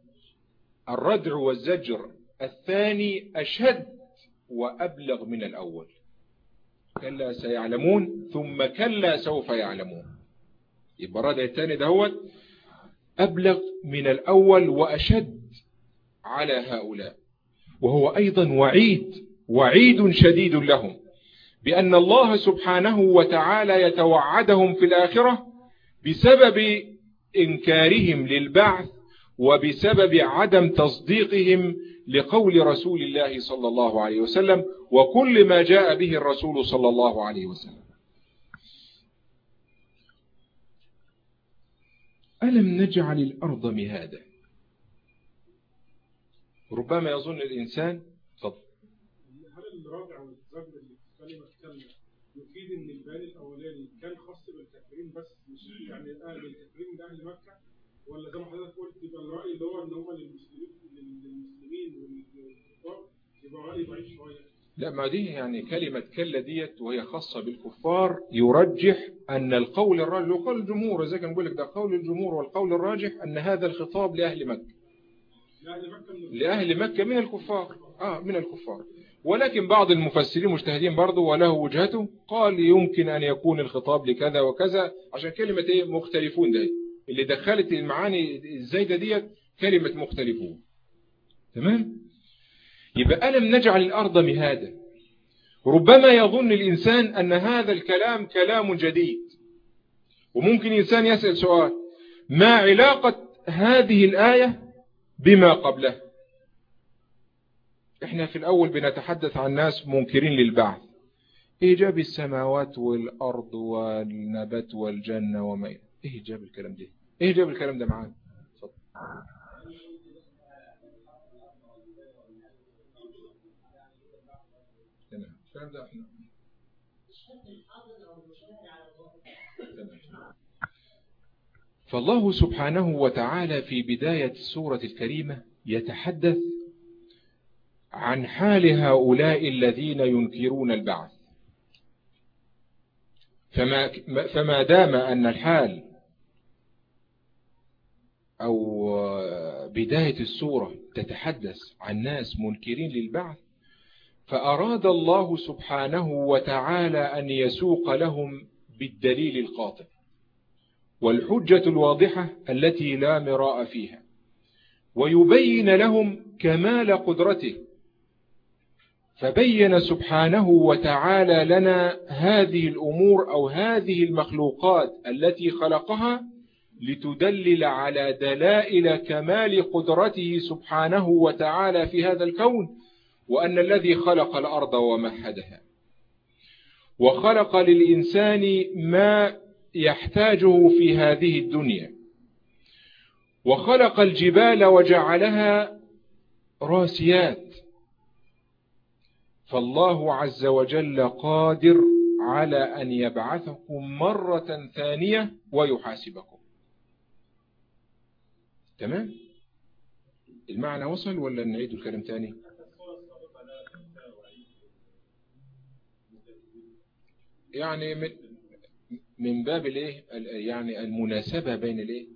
الردع والزجر الثاني أشد وأبلغ من الأول. كلا سيعلمون ثم كلا سوف يعلمون. يبقى الردع الثاني دهوت أبلغ من الأول وأشد على هؤلاء. وهو أيضا وعيد وعيد شديد لهم. بأن الله سبحانه وتعالى يتوعدهم في الآخرة بسبب إنكارهم للبعث وبسبب عدم تصديقهم لقول رسول الله صلى الله عليه وسلم وكل ما جاء به الرسول صلى الله عليه وسلم. ألم نجعل الأرض مهادا؟ ربما يظن الإنسان فضل هل الرابع والزجر اللي كلمة كلمة يفيد إن البيان الأولاني كان خاص بالكافرين بس مش يعني أهل الكافرين ده أهل مكة؟ ولا زي ما حضرتك قلت يبقى الرأي اللي هو إن هم للمسلمين للمسلمين والكفار يبقى رأي بعيد شوية. لا ما دي يعني كلمة كلا ديت وهي خاصة بالكفار. يرجح أن القول الراجح وقول الجمهور زي كان لك ده قول الجمهور والقول الراجح أن هذا الخطاب لأهل مكة. لأهل مكة من الكفار. آه من الكفار. ولكن بعض المفسرين مجتهدين برضه وله وجهته قال يمكن أن يكون الخطاب لكذا وكذا عشان كلمة إيه؟ مختلفون ده اللي دخلت المعاني الزايدة ديت كلمة مختلفون. تمام؟ يبقى ألم نجعل الأرض مهادا؟ ربما يظن الإنسان أن هذا الكلام كلام جديد. وممكن إنسان يسأل سؤال ما علاقة هذه الآية بما قبله؟ إحنا في الأول بنتحدث عن ناس منكرين للبعث. إيه جاب السماوات والأرض والنبات والجنة وما إيه جاب الكلام ده؟ إيه جاب الكلام ده معانا؟ الكلام ده إحنا فالله سبحانه وتعالى في بداية السورة الكريمة يتحدث عن حال هؤلاء الذين ينكرون البعث. فما, فما دام أن الحال أو بداية السورة تتحدث عن ناس منكرين للبعث فأراد الله سبحانه وتعالى أن يسوق لهم بالدليل القاطع والحجة الواضحة التي لا مراء فيها ويبين لهم كمال قدرته فبين سبحانه وتعالى لنا هذه الأمور أو هذه المخلوقات التي خلقها لتدلل على دلائل كمال قدرته سبحانه وتعالى في هذا الكون وأن الذي خلق الأرض ومهدها. وخلق للإنسان ما يحتاجه في هذه الدنيا. وخلق الجبال وجعلها راسيات. فالله عز وجل قادر على أن يبعثكم مرة ثانية ويحاسبكم. تمام؟ المعنى وصل ولا نعيد الكلام تاني؟ يعني من باب الايه؟ يعني المناسبة بين الايه؟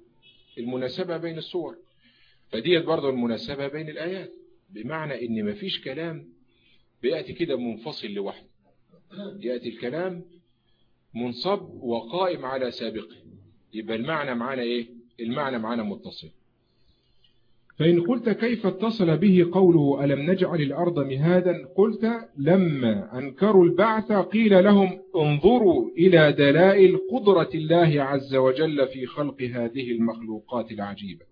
المناسبة بين الصور. فديت برضه المناسبة بين الآيات. بمعنى إن مفيش كلام بيأتي كده منفصل لوحده. يأتي الكلام منصب وقائم على سابقه. يبقى المعنى معانا إيه؟ المعنى معانا متصل. فإن قلت كيف اتصل به قوله ألم نجعل الأرض مهادا قلت لما أنكروا البعث قيل لهم انظروا إلى دلائل قدرة الله عز وجل في خلق هذه المخلوقات العجيبة.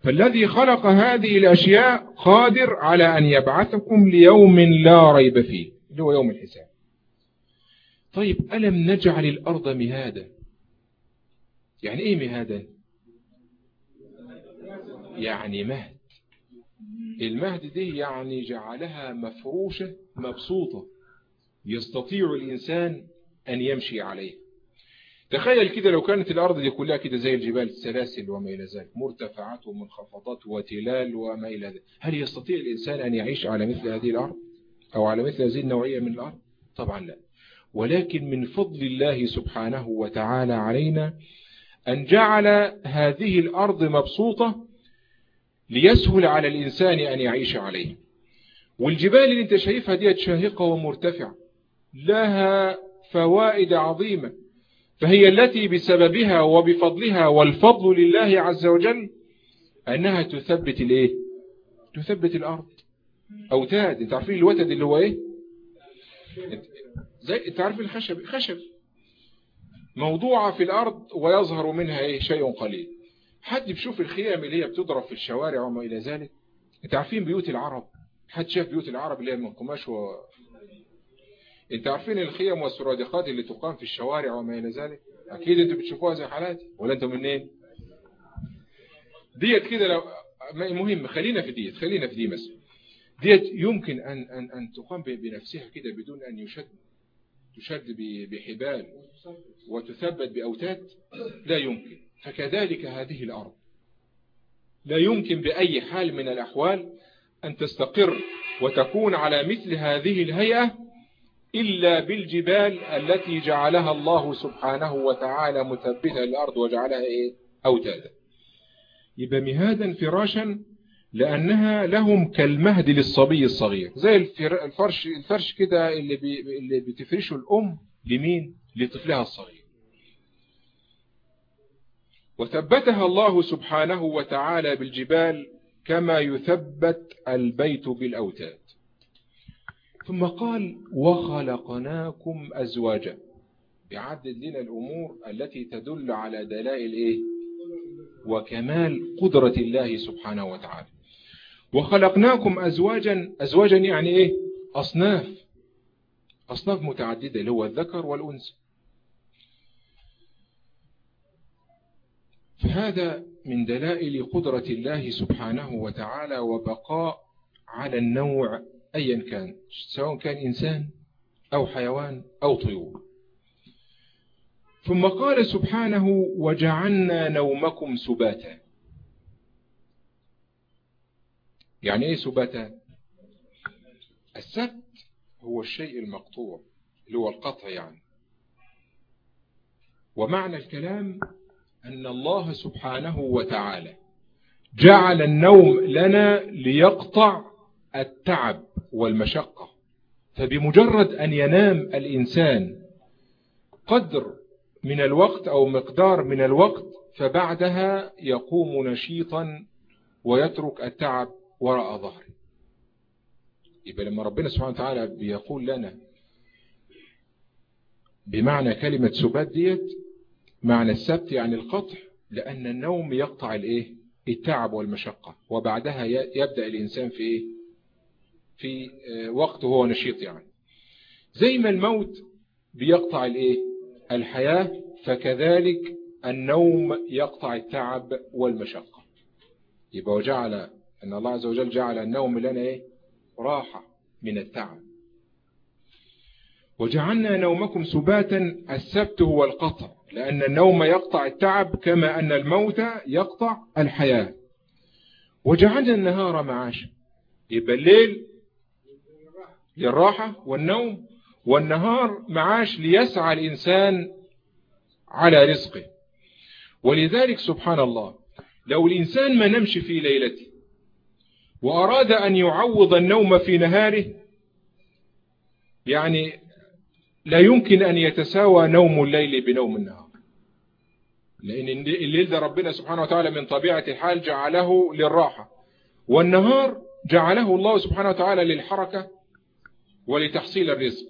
فالذي خلق هذه الأشياء قادر على أن يبعثكم ليوم لا ريب فيه اللي هو يوم الحساب. طيب ألم نجعل الأرض مهادا؟ يعني إيه مهادا؟ يعني مهد. المهد دي يعني جعلها مفروشة مبسوطة. يستطيع الإنسان أن يمشي عليه. تخيل كده لو كانت الأرض دي كلها كده زي الجبال السلاسل وما إلى ذلك مرتفعات ومنخفضات وتلال وما إلى ذلك. هل يستطيع الإنسان أن يعيش على مثل هذه الأرض؟ أو على مثل هذه النوعية من الأرض؟ طبعا لا. ولكن من فضل الله سبحانه وتعالى علينا أن جعل هذه الأرض مبسوطة ليسهل على الإنسان أن يعيش عليه. والجبال اللي انت شايفها ديت شاهقة ومرتفعة لها فوائد عظيمة فهي التي بسببها وبفضلها والفضل لله عز وجل أنها تثبت الإيه؟ تثبت الأرض. أوتاد انت عارفين الوتد اللي هو إيه؟ زي انت عارفين الخشب. خشب. موضوعة في الأرض ويظهر منها إيه؟ شيء قليل. حد بيشوف الخيام اللي هي بتضرب في الشوارع وما إلى ذلك؟ أنت عارفين بيوت العرب؟ حد شاف بيوت العرب اللي هي من قماش و... أنت عارفين الخيام والسرادقات اللي تقام في الشوارع وما إلى ذلك؟ أكيد أنتوا بتشوفوها زي حالاتي ولا أنتوا منين؟ ديت كده لو مهم خلينا في ديت خلينا في دي مثلا ديت يمكن أن, أن, أن تقام بنفسها كده بدون أن يشد تشد بحبال وتثبت بأوتاد؟ لا يمكن. فكذلك هذه الأرض. لا يمكن بأي حال من الأحوال أن تستقر وتكون على مثل هذه الهيئة إلا بالجبال التي جعلها الله سبحانه وتعالى مثبتة الأرض وجعلها إيه؟ أوتادا. يبقى مهادا فراشا لأنها لهم كالمهد للصبي الصغير. زي الفرش, الفرش كده اللي, اللي بتفرشه الأم لمين؟ لطفلها الصغير. وثبتها الله سبحانه وتعالى بالجبال كما يثبت البيت بالأوتاد. ثم قال وخلقناكم أزواجا. يعدد لنا الأمور التي تدل على دلائل إيه؟ وكمال قدرة الله سبحانه وتعالى. وخلقناكم أزواجا أزواجا يعني إيه؟ أصناف. أصناف متعددة اللي هو الذكر والأنثى. فهذا من دلائل قدرة الله سبحانه وتعالى وبقاء على النوع أيا كان سواء كان إنسان أو حيوان أو طيور. ثم قال سبحانه وجعلنا نومكم سباتا. يعني إيه سباتا؟ السبت هو الشيء المقطوع اللي هو القطع يعني. ومعنى الكلام أن الله سبحانه وتعالى جعل النوم لنا ليقطع التعب والمشقة. فبمجرد أن ينام الإنسان قدر من الوقت أو مقدار من الوقت فبعدها يقوم نشيطا ويترك التعب وراء ظهره. يبقى لما ربنا سبحانه وتعالى بيقول لنا بمعنى كلمة سبات ديت معنى السبت يعني القطع لأن النوم يقطع الإيه؟ التعب والمشقة. وبعدها يبدأ الإنسان في إيه؟ في وقت هو نشيط يعني. زي ما الموت بيقطع الإيه؟ الحياة فكذلك النوم يقطع التعب والمشقة. يبقى وجعل أن الله عز وجل جعل النوم لنا إيه؟ راحة من التعب. وجعلنا نومكم سباتا السبت هو القطع. لأن النوم يقطع التعب كما أن الموت يقطع الحياة. وجعلنا النهار معاشا. يبقى الليل للراحة والنوم والنهار معاش ليسعى الإنسان على رزقه. ولذلك سبحان الله لو الإنسان ما نمش في ليلته وأراد أن يعوض النوم في نهاره يعني لا يمكن أن يتساوى نوم الليل بنوم النهار. لأن الليل ده ربنا سبحانه وتعالى من طبيعة الحال جعله للراحة. والنهار جعله الله سبحانه وتعالى للحركة ولتحصيل الرزق.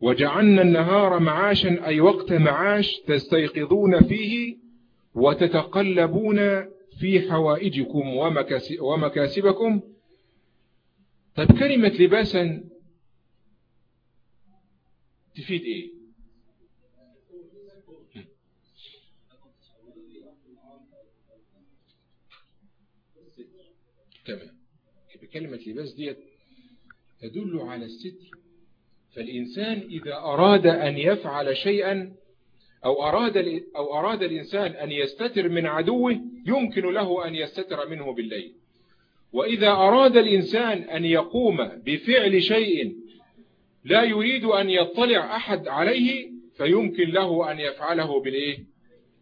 وجعلنا النهار معاشا أي وقت معاش تستيقظون فيه وتتقلبون في حوائجكم ومكاسبكم. طيب كلمة لباسا تفيد إيه؟ تمام بكلمة لباس ديت تدل على الستر. فالإنسان إذا أراد أن يفعل شيئا أو أراد, أو أراد الإنسان أن يستتر من عدوه يمكن له أن يستتر منه بالليل. وإذا أراد الإنسان أن يقوم بفعل شيء لا يريد أن يطلع أحد عليه فيمكن له أن يفعله بالإيه؟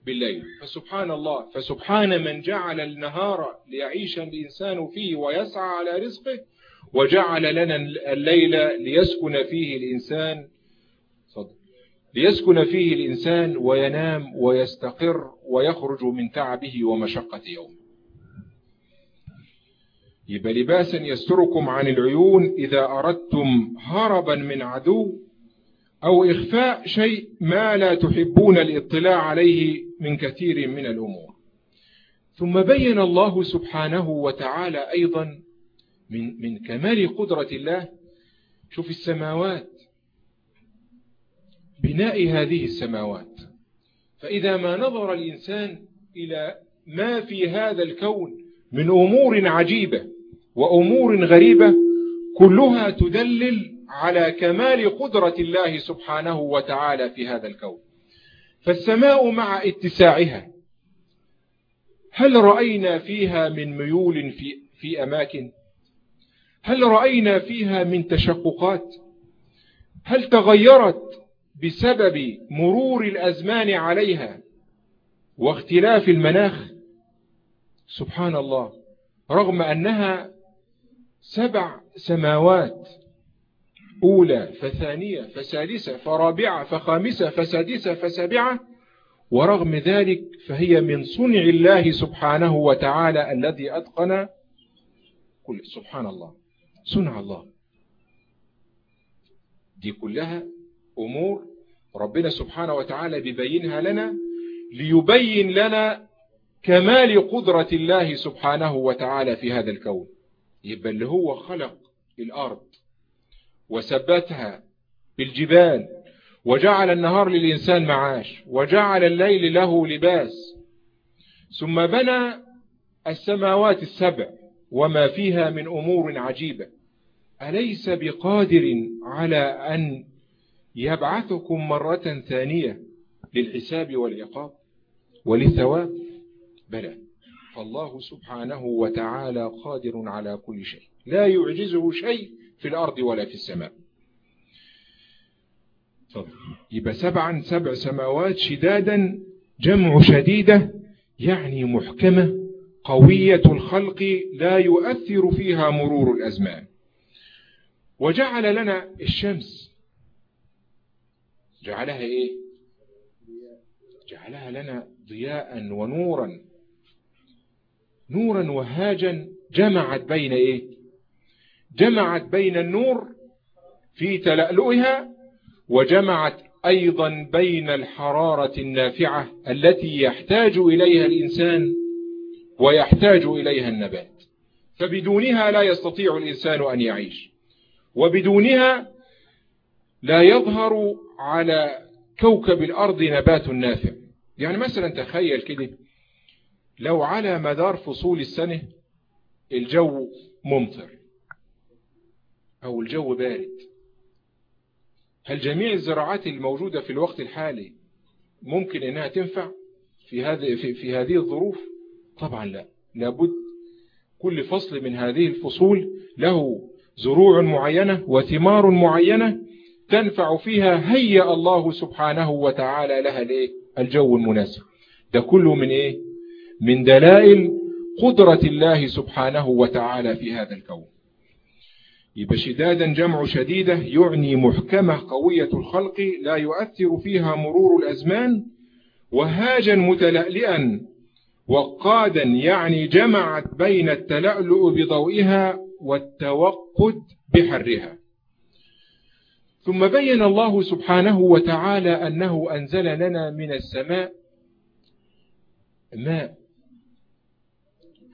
بالليل. فسبحان الله فسبحان من جعل النهار ليعيش الإنسان فيه ويسعى على رزقه وجعل لنا الليل ليسكن فيه الإنسان ليسكن فيه الإنسان وينام ويستقر ويخرج من تعبه ومشقة يومه. يبقى لباسا يستركم عن العيون إذا أردتم هربا من عدو أو إخفاء شيء ما لا تحبون الاطلاع عليه من كثير من الأمور. ثم بين الله سبحانه وتعالى أيضا من, من كمال قدرة الله. شوف السماوات بناء هذه السماوات. فإذا ما نظر الإنسان إلى ما في هذا الكون من أمور عجيبة وأمور غريبة كلها تدلل على كمال قدرة الله سبحانه وتعالى في هذا الكون. فالسماء مع اتساعها. هل رأينا فيها من ميول في, في أماكن؟ هل رأينا فيها من تشققات؟ هل تغيرت بسبب مرور الأزمان عليها واختلاف المناخ؟ سبحان الله. رغم أنها سبع سماوات أولى فثانية فسادسة فرابعة فخامسة فسادسة فسابعة ورغم ذلك فهي من صنع الله سبحانه وتعالى الذي أتقن كل سبحان الله صنع الله. دي كلها أمور ربنا سبحانه وتعالى بيبينها لنا ليبين لنا كمال قدرة الله سبحانه وتعالى في هذا الكون. يبقى اللي هو خلق الأرض وثبتها بالجبال وجعل النهار للإنسان معاش وجعل الليل له لباس. ثم بنى السماوات السبع وما فيها من أمور عجيبة. أليس بقادر على أن يبعثكم مرة ثانية للحساب والعقاب وللثواب؟ بلى فالله سبحانه وتعالى قادر على كل شيء لا يعجزه شيء في الأرض ولا في السماء. يبقى سبعا سبع سماوات شدادا جمع شديدة يعني محكمة قوية الخلق لا يؤثر فيها مرور الأزمان. وجعل لنا الشمس. جعلها إيه؟ جعلها لنا ضياء ونورا. نورا وهاجا جمعت بين إيه؟ جمعت بين النور في تلألؤها وجمعت أيضا بين الحرارة النافعة التي يحتاج إليها الإنسان ويحتاج إليها النبات. فبدونها لا يستطيع الإنسان أن يعيش. وبدونها لا يظهر على كوكب الأرض نبات نافع. يعني مثلا تخيل كده لو على مدار فصول السنة الجو ممطر. أو الجو بارد. هل جميع الزراعات الموجودة في الوقت الحالي ممكن أنها تنفع في هذه في, في هذه الظروف؟ طبعا لا. لابد كل فصل من هذه الفصول له زروع معينة وثمار معينة تنفع فيها هيأ الله سبحانه وتعالى لها الايه الجو المناسب. ده كله من إيه؟ من دلائل قدرة الله سبحانه وتعالى في هذا الكون. يبقى شدادا جمع شديدة يعني محكمة قوية الخلق لا يؤثر فيها مرور الأزمان وهاجا متلألئا وقادا يعني جمعت بين التلألؤ بضوئها والتوقد بحرها. ثم بين الله سبحانه وتعالى أنه أنزل لنا من السماء ماء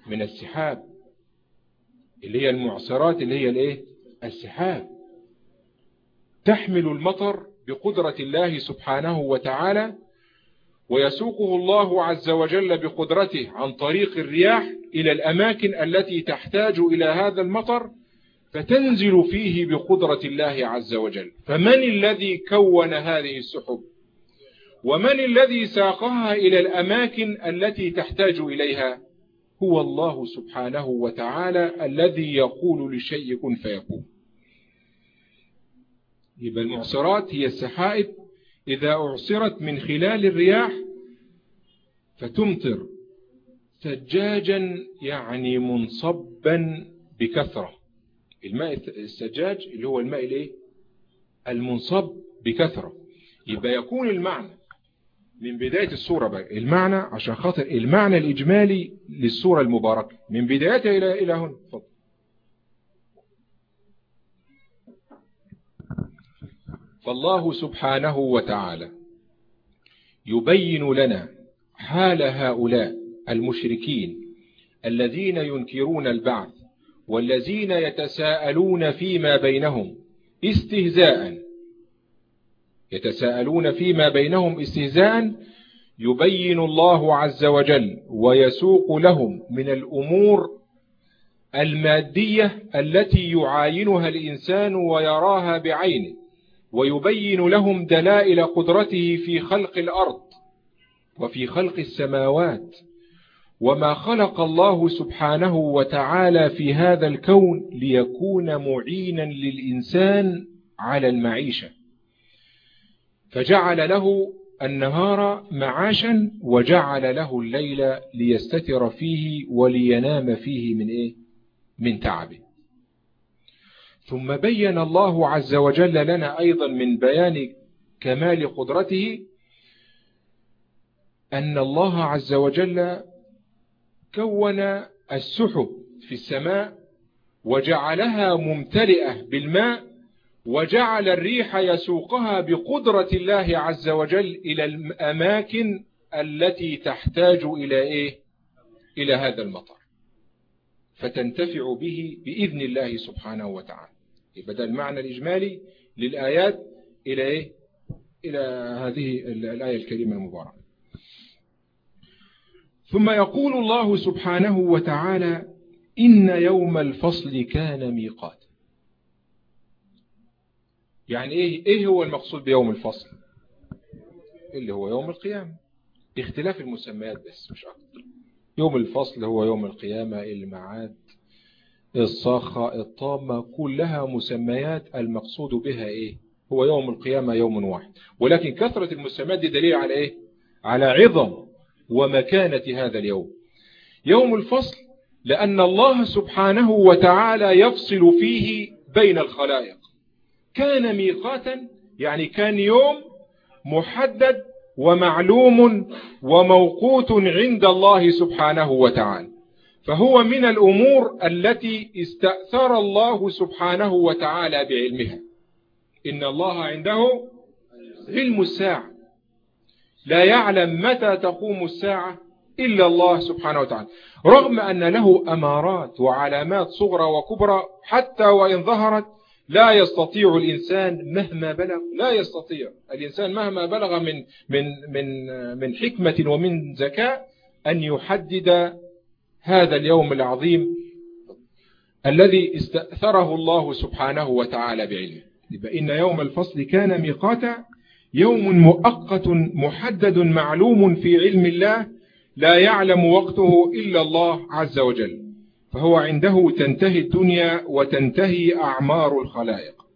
من السحاب اللي هي المعصرات اللي هي الإيه؟ السحاب. تحمل المطر بقدرة الله سبحانه وتعالى ويسوقه الله عز وجل بقدرته عن طريق الرياح إلى الأماكن التي تحتاج إلى هذا المطر فتنزل فيه بقدرة الله عز وجل. فمن الذي كون هذه السحب؟ ومن الذي ساقها إلى الأماكن التي تحتاج إليها؟ هو الله سبحانه وتعالى الذي يقول لشيء كن فيكون. يبقى المعصرات هي السحائب إذا أعصرت من خلال الرياح فتمطر سجاجا يعني منصبا بكثرة. الماء السجاج اللي هو الماء الإيه؟ المنصب بكثرة. يبقى يكون المعنى من بداية السورة بقى. المعنى عشان خاطر المعنى الإجمالي للسورة المباركة. من بدايتها إلى إلى هنا. فضل. فالله سبحانه وتعالى يبين لنا حال هؤلاء المشركين الذين ينكرون البعث والذين يتساءلون فيما بينهم استهزاء يتساءلون فيما بينهم استهزاء يبين الله عز وجل ويسوق لهم من الأمور المادية التي يعاينها الإنسان ويراها بعينه ويبين لهم دلائل قدرته في خلق الأرض وفي خلق السماوات وما خلق الله سبحانه وتعالى في هذا الكون ليكون معينا للإنسان على المعيشة. فجعل له النهار معاشا وجعل له الليل ليستتر فيه ولينام فيه من إيه؟ من تعبه ثم بين الله عز وجل لنا أيضا من بيان كمال قدرته أن الله عز وجل كون السحب في السماء وجعلها ممتلئة بالماء وجعل الريح يسوقها بقدرة الله عز وجل إلى الأماكن التي تحتاج إلى إيه؟ إلى هذا المطر. فتنتفع به بإذن الله سبحانه وتعالى. يبقى المعنى الإجمالي للآيات إلى إيه؟ إلى هذه الآية الكريمة المباركة. ثم يقول الله سبحانه وتعالى إن يوم الفصل كان ميقات. يعني إيه, إيه هو المقصود بيوم الفصل؟ اللي هو يوم القيامة. اختلاف المسميات بس مش أكتر. يوم الفصل هو يوم القيامة المعاد الصاخة الطامة كلها مسميات المقصود بها إيه؟ هو يوم القيامة يوم واحد. ولكن كثرة المسميات دي دليل على إيه؟ على عظم ومكانة هذا اليوم. يوم الفصل لأن الله سبحانه وتعالى يفصل فيه بين الخلائق. كان ميقاتا يعني كان يوم محدد ومعلوم وموقوت عند الله سبحانه وتعالى. فهو من الأمور التي استأثر الله سبحانه وتعالى بعلمها. إن الله عنده علم الساعة. لا يعلم متى تقوم الساعة إلا الله سبحانه وتعالى. رغم أن له أمارات وعلامات صغرى وكبرى حتى وإن ظهرت لا يستطيع الإنسان مهما بلغ لا يستطيع الإنسان مهما بلغ من من من من حكمة ومن ذكاء أن يحدد هذا اليوم العظيم الذي استأثره الله سبحانه وتعالى بعلمه. إن يوم الفصل كان ميقاتا يوم مؤقت محدد معلوم في علم الله لا يعلم وقته إلا الله عز وجل. فهو عنده تنتهي الدنيا وتنتهي أعمار الخلائق.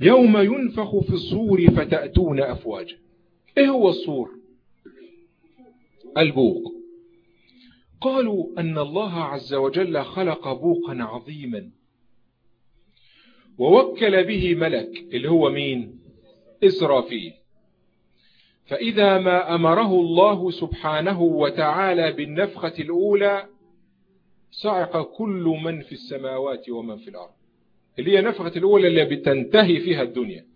يوم ينفخ في الصور فتأتون أفواجا. إيه هو الصور؟ البوق. قالوا أن الله عز وجل خلق بوقا عظيما. ووكل به ملك اللي هو مين؟ إسرافيل. فإذا ما أمره الله سبحانه وتعالى بالنفخة الأولى صعق كل من في السماوات ومن في الأرض. اللي هي نفخة الأولى اللي بتنتهي فيها الدنيا.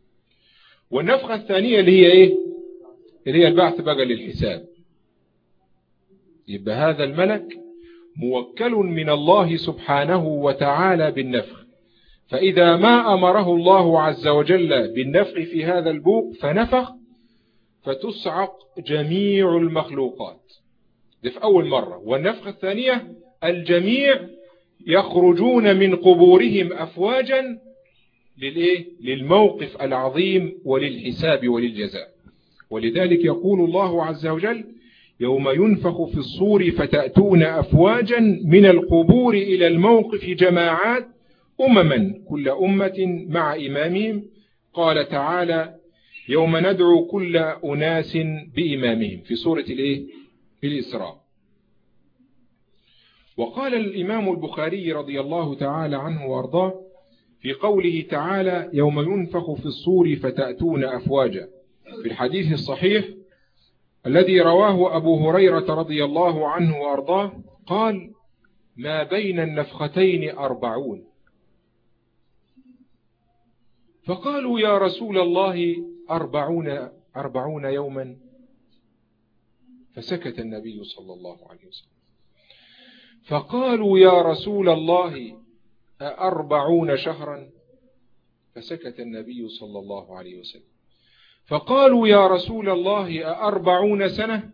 والنفخة الثانية اللي هي إيه؟ اللي هي البعث بقى للحساب. يبقى هذا الملك موكل من الله سبحانه وتعالى بالنفخ. فإذا ما أمره الله عز وجل بالنفخ في هذا البوق فنفخ فتصعق جميع المخلوقات. دي في أول مرة. والنفخة الثانية الجميع يخرجون من قبورهم أفواجا للإيه؟ للموقف العظيم وللحساب وللجزاء ولذلك يقول الله عز وجل يوم ينفخ في الصور فتأتون أفواجا من القبور إلى الموقف جماعات أمما كل أمة مع إمامهم قال تعالى يوم ندعو كل أناس بإمامهم في سورة الإيه؟ الإسراء وقال الإمام البخاري رضي الله تعالى عنه وأرضاه في قوله تعالى يوم ينفخ في الصور فتأتون أفواجا. في الحديث الصحيح الذي رواه أبو هريرة رضي الله عنه وأرضاه قال ما بين النفختين أربعون. فقالوا يا رسول الله أربعون, أربعون يوما؟ فسكت النبي صلى الله عليه وسلم. فقالوا يا رسول الله أربعون شهرا؟ فسكت النبي صلى الله عليه وسلم. فقالوا يا رسول الله أربعون سنة؟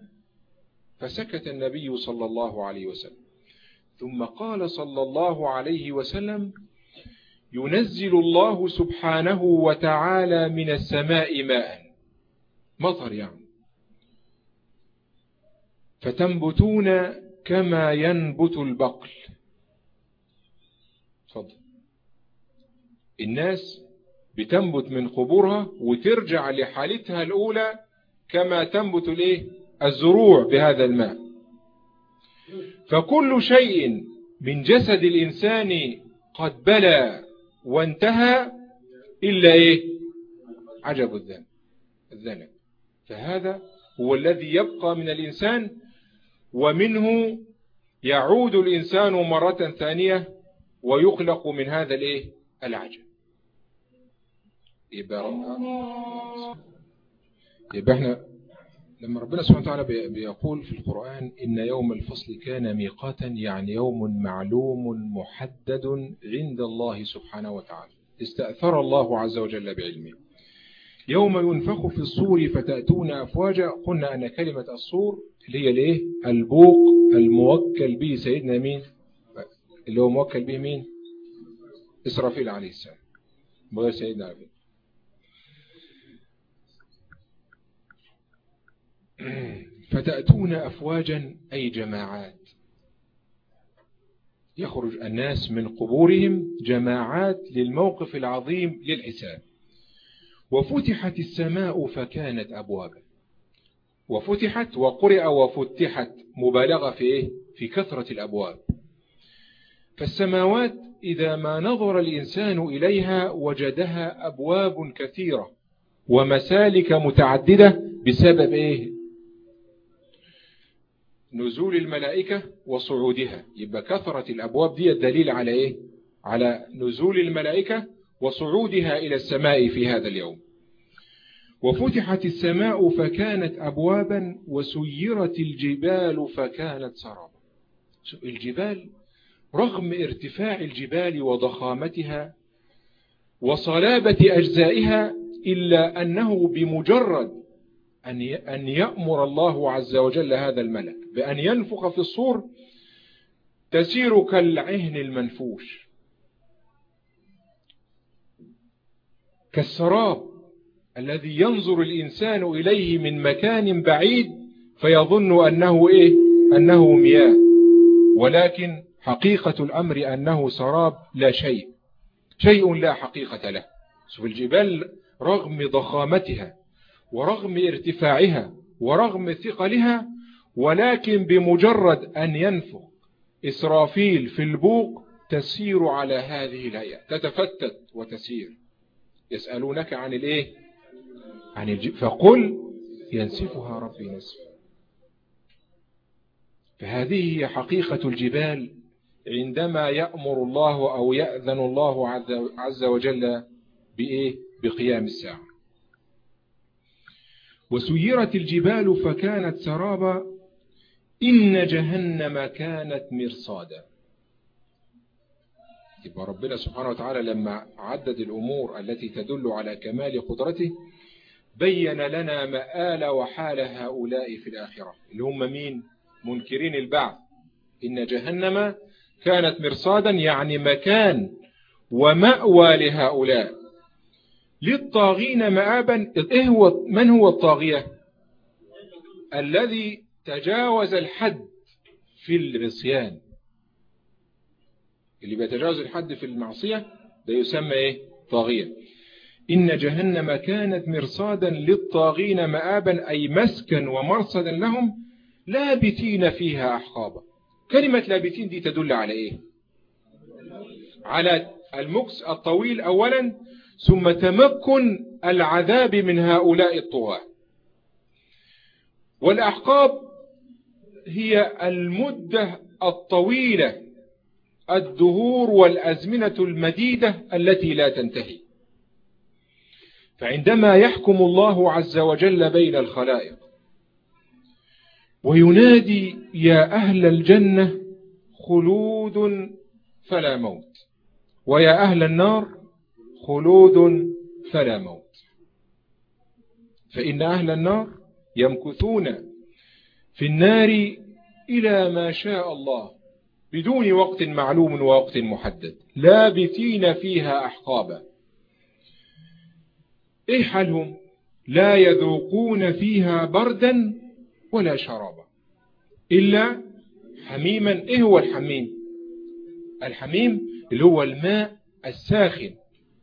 فسكت النبي صلى الله عليه وسلم. ثم قال صلى الله عليه وسلم ينزل الله سبحانه وتعالى من السماء ماء. مطر يعني. فتنبتون كما ينبت البقل. فضل. الناس بتنبت من قبورها وترجع لحالتها الأولى كما تنبت الإيه؟ الزروع بهذا الماء. فكل شيء من جسد الإنسان قد بلى وانتهى إلا إيه؟ عجب الذنب. الذنب. فهذا هو الذي يبقى من الإنسان ومنه يعود الإنسان مرة ثانية ويخلق من هذا الإيه؟ العجب يبقى يبقى إحنا لما ربنا سبحانه وتعالى بيقول في القرآن إن يوم الفصل كان ميقاتا يعني يوم معلوم محدد عند الله سبحانه وتعالى. استأثر الله عز وجل بعلمه. يوم ينفخ في الصور فتأتون أفواجا. قلنا أن كلمة الصور اللي هي الايه؟ البوق الموكل به سيدنا مين؟ اللي هو موكل به مين؟ إسرافيل عليه السلام. بغير سيدنا عبد فتأتون أفواجا أي جماعات. يخرج الناس من قبورهم جماعات للموقف العظيم للحساب. وفتحت السماء فكانت أبوابا. وفتحت وقرئ وفتحت مبالغة في إيه؟ في كثرة الأبواب. فالسماوات إذا ما نظر الإنسان إليها وجدها أبواب كثيرة ومسالك متعددة بسبب إيه؟ نزول الملائكة وصعودها. يبقى كثرة الأبواب دي الدليل على إيه؟ على نزول الملائكة وصعودها إلى السماء في هذا اليوم. وفتحت السماء فكانت أبوابا وسيرت الجبال فكانت سرابا. الجبال رغم ارتفاع الجبال وضخامتها وصلابة أجزائها إلا أنه بمجرد أن يأمر الله عز وجل هذا الملك بأن ينفخ في الصور تسير كالعهن المنفوش. كالسراب. الذي ينظر الإنسان إليه من مكان بعيد فيظن أنه إيه؟ أنه مياه. ولكن حقيقة الأمر أنه سراب لا شيء. شيء لا حقيقة له. شوف الجبال رغم ضخامتها ورغم ارتفاعها ورغم ثقلها ولكن بمجرد أن ينفخ إسرافيل في البوق تسير على هذه الهيئة. تتفتت وتسير. يسألونك عن الإيه؟ عن الج... فقل ينسفها ربي نسفا فهذه هي حقيقة الجبال عندما يأمر الله أو يأذن الله عز وجل بإيه؟ بقيام الساعة. وسيرت الجبال فكانت سرابا إن جهنم كانت مرصادا. يبقى ربنا سبحانه وتعالى لما عدد الأمور التي تدل على كمال قدرته بين لنا مآل وحال هؤلاء في الآخرة. اللي هم مين؟ منكرين البعث. إن جهنم كانت مرصادا يعني مكان ومأوى لهؤلاء. للطاغين مآبا إيه هو من هو الطاغية؟ الذي تجاوز الحد في العصيان اللي بيتجاوز الحد في المعصية ده يسمى إيه؟ طاغية. إن جهنم كانت مرصادا للطاغين مآبا أي مسكا ومرصدا لهم لابتين فيها أحقابا. كلمة لابتين دي تدل على إيه؟ على المكس الطويل أولا ثم تمكن العذاب من هؤلاء الطغاة. والأحقاب هي المدة الطويلة الدهور والأزمنة المديدة التي لا تنتهي. فعندما يحكم الله عز وجل بين الخلائق وينادي يا أهل الجنة خلود فلا موت ويا أهل النار خلود فلا موت. فإن أهل النار يمكثون في النار إلى ما شاء الله بدون وقت معلوم ووقت محدد لابثين فيها أحقابا. إيه حالهم؟ لا يذوقون فيها بردا ولا شرابا. إلا حميما إيه هو الحميم؟ الحميم اللي هو الماء الساخن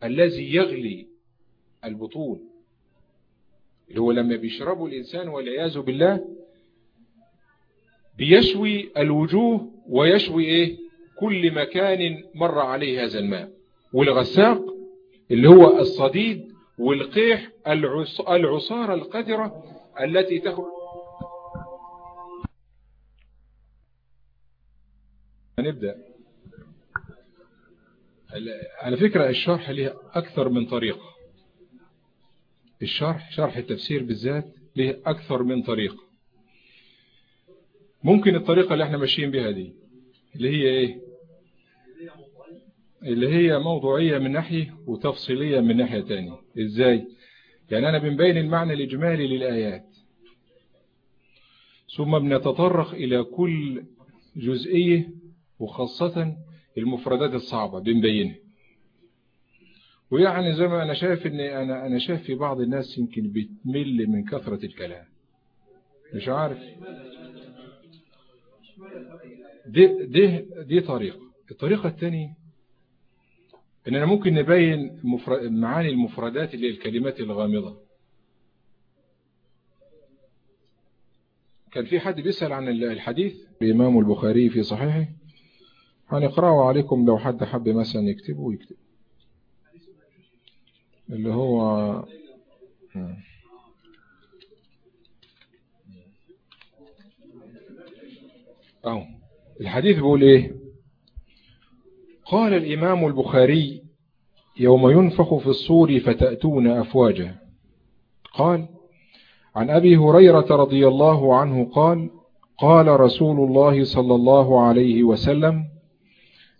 الذي يغلي البطون اللي هو لما بيشربه الإنسان والعياذ بالله بيشوي الوجوه ويشوي إيه؟ كل مكان مر عليه هذا الماء. والغساق اللي هو الصديد والقيح العصارة القذرة التي تخرج هنبدأ. على فكرة الشرح له أكثر من طريقة. الشرح شرح التفسير بالذات له أكثر من طريقة. ممكن الطريقة اللي إحنا ماشيين بها دي اللي هي إيه؟ اللي هي موضوعية من ناحية وتفصيلية من ناحية تانية. إزاي؟ يعني أنا بنبين المعنى الإجمالي للآيات. ثم بنتطرق إلى كل جزئية وخاصة المفردات الصعبة بنبينها ويعني زي ما أنا شايف ان أنا أنا شايف في بعض الناس يمكن بتمل من كثرة الكلام. مش عارف. دي, دي, دي طريقة. الطريقة الثانية إننا ممكن نبين معاني المفردات اللي الكلمات الغامضة. كان في حد بيسأل عن الحديث؟ الإمام البخاري في صحيحه. هنقرأه عليكم لو حد حب مثلا يكتبه يكتب اللي هو أهو. الحديث بيقول إيه؟ قال الإمام البخاري يوم ينفخ في الصور فتأتون أفواجا. قال عن أبي هريرة رضي الله عنه قال قال رسول الله صلى الله عليه وسلم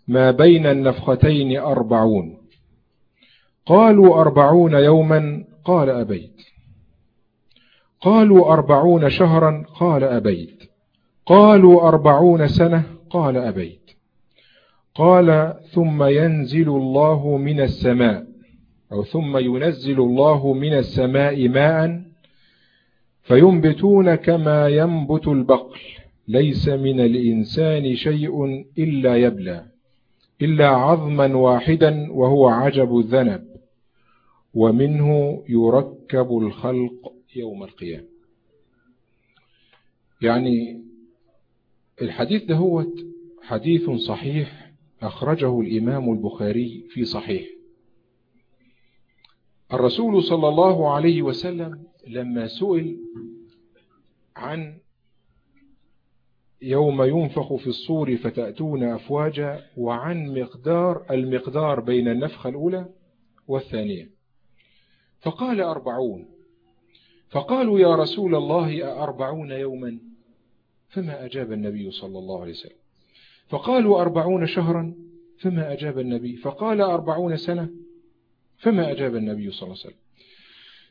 ما بين النفختين أربعون. قالوا أربعون يوما قال أبيت. قالوا أربعون شهرا قال أبيت. قالوا أربعون سنة قال أبيت. قال ثم ينزل الله من السماء أو ثم ينزل الله من السماء ماء فينبتون كما ينبت البقل ليس من الإنسان شيء إلا يبلى إلا عظما واحدا وهو عجب الذنب ومنه يركب الخلق يوم القيامة. يعني الحديث ده هو حديث صحيح أخرجه الإمام البخاري في صحيح. الرسول صلى الله عليه وسلم لما سئل عن يوم ينفخ في الصور فتأتون أفواجا وعن مقدار المقدار بين النفخة الأولى والثانية. فقال أربعون. فقالوا يا رسول الله أربعون يوما؟ فما أجاب النبي صلى الله عليه وسلم. فقالوا أربعون شهرا فما أجاب النبي؟ فقال أربعون سنة فما أجاب النبي صلى الله عليه وسلم.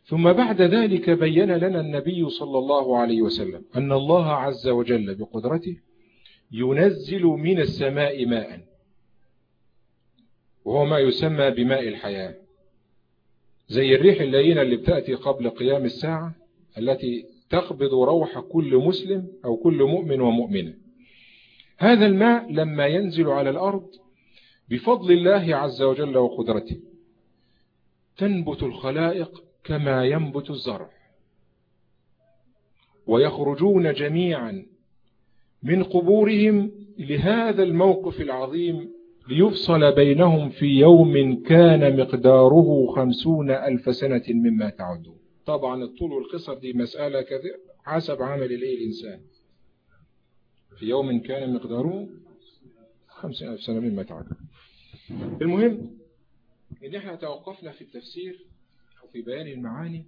ثم بعد ذلك بين لنا النبي صلى الله عليه وسلم أن الله عز وجل بقدرته ينزل من السماء ماء وهو ما يسمى بماء الحياة. زي الريح اللينة اللي بتأتي قبل قيام الساعة التي تقبض روح كل مسلم أو كل مؤمن ومؤمنة. هذا الماء لما ينزل على الأرض بفضل الله عز وجل وقدرته تنبت الخلائق كما ينبت الزرع ويخرجون جميعا من قبورهم لهذا الموقف العظيم ليفصل بينهم في يوم كان مقداره خمسون ألف سنة مما تعدون. طبعا الطول والقصر دي مسألة حسب عمل الإنسان. في يوم كان مقداره خمسين ألف سنة مما تعدون المهم إن إحنا توقفنا في التفسير أو في بيان المعاني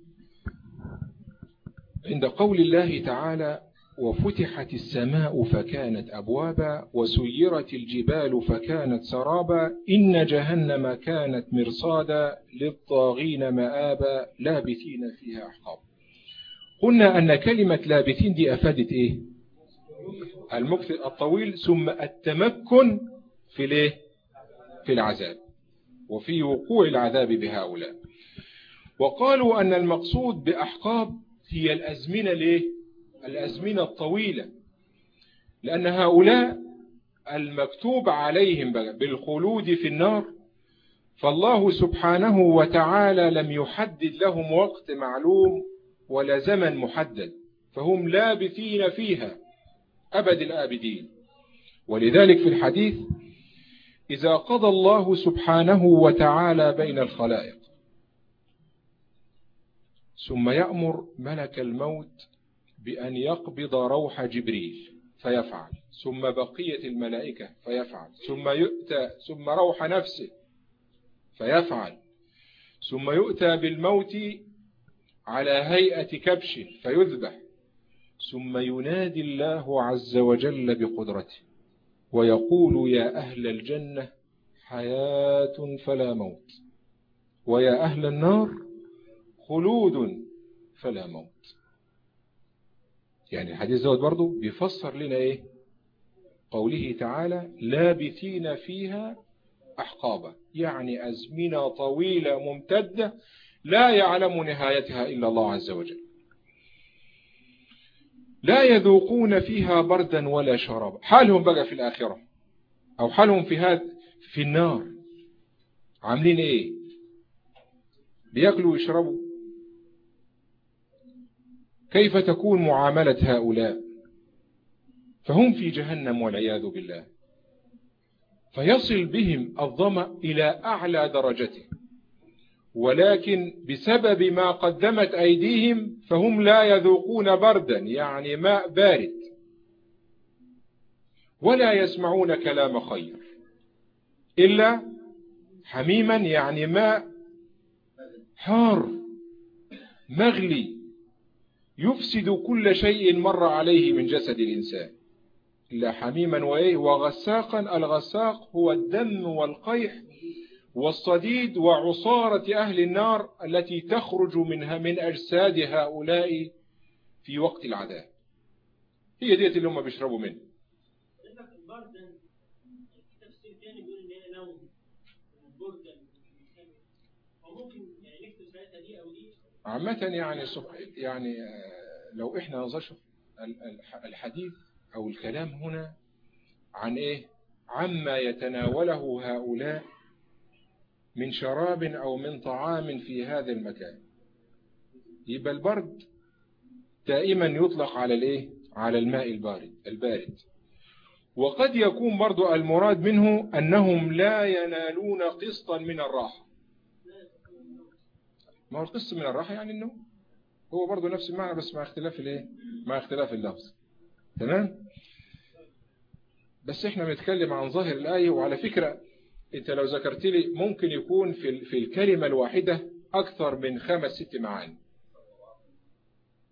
عند قول الله تعالى وفتحت السماء فكانت أبوابا وسيرت الجبال فكانت سرابا إن جهنم كانت مرصادا للطاغين مآبا لابثين فيها أحقاب قلنا أن كلمة لابثين دي أفادت إيه؟ المكث الطويل ثم التمكن في الايه؟ في العذاب وفي وقوع العذاب بهؤلاء. وقالوا أن المقصود بأحقاب هي الأزمنة ليه؟ الأزمنة الطويلة. لأن هؤلاء المكتوب عليهم بالخلود في النار فالله سبحانه وتعالى لم يحدد لهم وقت معلوم ولا زمن محدد فهم لابثين فيها. أبد الآبدين. ولذلك في الحديث إذا قضى الله سبحانه وتعالى بين الخلائق ثم يأمر ملك الموت بأن يقبض روح جبريل فيفعل. ثم بقية الملائكة فيفعل. ثم يؤتى ثم روح نفسه فيفعل. ثم يؤتى بالموت على هيئة كبش فيذبح. ثم ينادي الله عز وجل بقدرته ويقول يا أهل الجنة حياة فلا موت ويا أهل النار خلود فلا موت. يعني الحديث دوت برضو بيفسر لنا إيه؟ قوله تعالى لابثين فيها أحقابا. يعني أزمنة طويلة ممتدة لا يعلم نهايتها إلا الله عز وجل. لا يذوقون فيها بردا ولا شرابا. حالهم بقى في الآخرة. أو حالهم في هذا في النار. عاملين إيه؟ بياكلوا ويشربوا. كيف تكون معاملة هؤلاء؟ فهم في جهنم والعياذ بالله. فيصل بهم الظمأ إلى أعلى درجته. ولكن بسبب ما قدمت أيديهم فهم لا يذوقون بردا يعني ماء بارد. ولا يسمعون كلام خير. إلا حميما يعني ماء حار مغلي يفسد كل شيء مر عليه من جسد الإنسان. إلا حميما وغساقا الغساق هو الدم والقيح والصديد وعصارة أهل النار التي تخرج منها من أجساد هؤلاء في وقت العذاب. هي ديت اللي هم بيشربوا منه عامة يعني يعني لو إحنا نظرش الحديث أو الكلام هنا عن إيه؟ عما يتناوله هؤلاء من شراب أو من طعام في هذا المكان. يبقى البرد دائما يطلق على الإيه؟ على الماء البارد البارد. وقد يكون برضو المراد منه أنهم لا ينالون قسطا من الراحة. ما هو القسط من الراحة يعني النوم هو برضو نفس المعنى بس مع اختلاف الإيه؟ مع اختلاف اللفظ. تمام؟ بس إحنا بنتكلم عن ظاهر الآية وعلى فكرة انت لو ذكرت لي ممكن يكون في في الكلمة الواحدة أكثر من خمس ست معاني.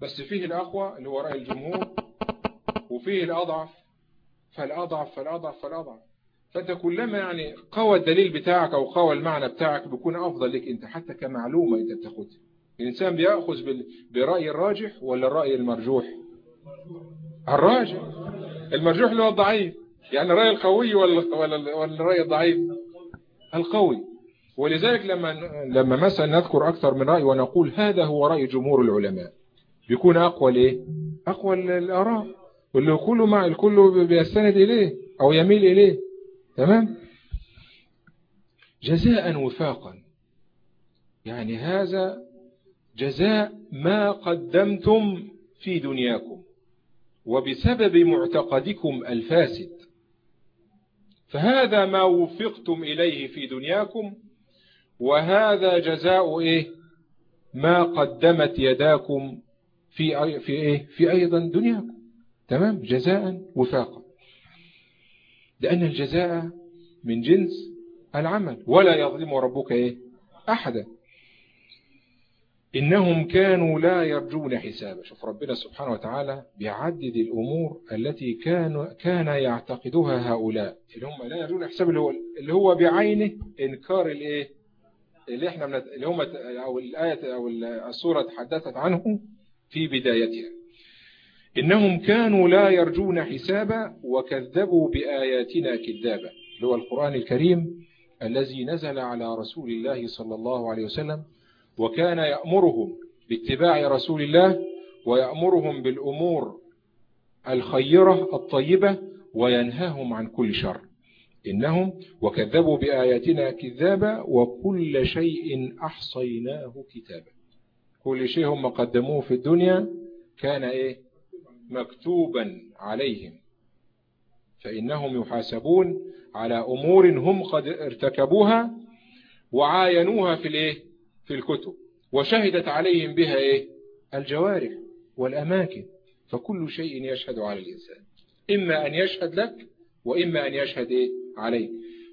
بس فيه الأقوى اللي هو رأي الجمهور وفيه الأضعف فالأضعف فالأضعف فالأضعف. فأنت كلما يعني قوى الدليل بتاعك أو قوى المعنى بتاعك بيكون أفضل لك أنت حتى كمعلومة أنت بتاخدها. الإنسان بيأخذ برأي الراجح ولا الرأي المرجوح؟ الراجح. المرجوح اللي هو الضعيف. يعني الرأي القوي ولا ولا الرأي الضعيف؟ القوي. ولذلك لما لما مثلا نذكر أكثر من رأي ونقول هذا هو رأي جمهور العلماء. بيكون أقوى ليه؟ أقوى الآراء واللي كله مع الكل بيستند إليه أو يميل إليه. تمام؟ جزاء وفاقا. يعني هذا جزاء ما قدمتم في دنياكم. وبسبب معتقدكم الفاسد فهذا ما وفقتم إليه في دنياكم وهذا جزاء إيه؟ ما قدمت يداكم في في إيه؟ في أيضا دنياكم. تمام؟ جزاء وفاقا. لأن الجزاء من جنس العمل ولا يظلم ربك إيه؟ أحدا. إنهم كانوا لا يرجون حسابا. شوف ربنا سبحانه وتعالى بيعدد الأمور التي كان كان يعتقدها هؤلاء. اللي هم لا يرجون حسابا اللي هو اللي هو بعينه إنكار الإيه؟ اللي إحنا من اللي هم أو الآية أو السورة تحدثت عنه في بدايتها. إنهم كانوا لا يرجون حسابا وكذبوا بآياتنا كذابا. اللي هو القرآن الكريم الذي نزل على رسول الله صلى الله عليه وسلم وكان يأمرهم باتباع رسول الله ويأمرهم بالأمور الخيرة الطيبة وينهاهم عن كل شر. إنهم وكذبوا بآياتنا كذابا وكل شيء أحصيناه كتابا. كل شيء هم قدموه في الدنيا كان إيه؟ مكتوبا عليهم. فإنهم يحاسبون على أمور هم قد ارتكبوها وعاينوها في الإيه؟ في الكتب وشهدت عليهم بها إيه؟ الجوارح والأماكن. فكل شيء يشهد على الإنسان. إما أن يشهد لك وإما أن يشهد إيه؟ عليك.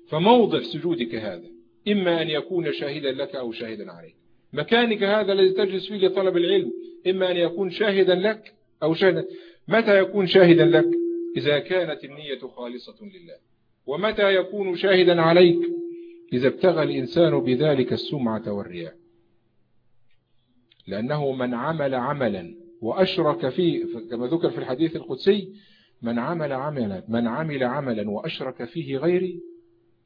فموضع سجودك هذا إما أن يكون شاهدا لك أو شاهدا عليك. مكانك هذا الذي تجلس فيه لطلب العلم إما أن يكون شاهدا لك أو شاهدا. متى يكون شاهدا لك؟ إذا كانت النية خالصة لله. ومتى يكون شاهدا عليك؟ إذا ابتغى الإنسان بذلك السمعة والرياء لأنه من عمل عملا. وأشرك فيه كما ذكر في الحديث القدسي من عمل عملا من عمل عملا وأشرك فيه غيري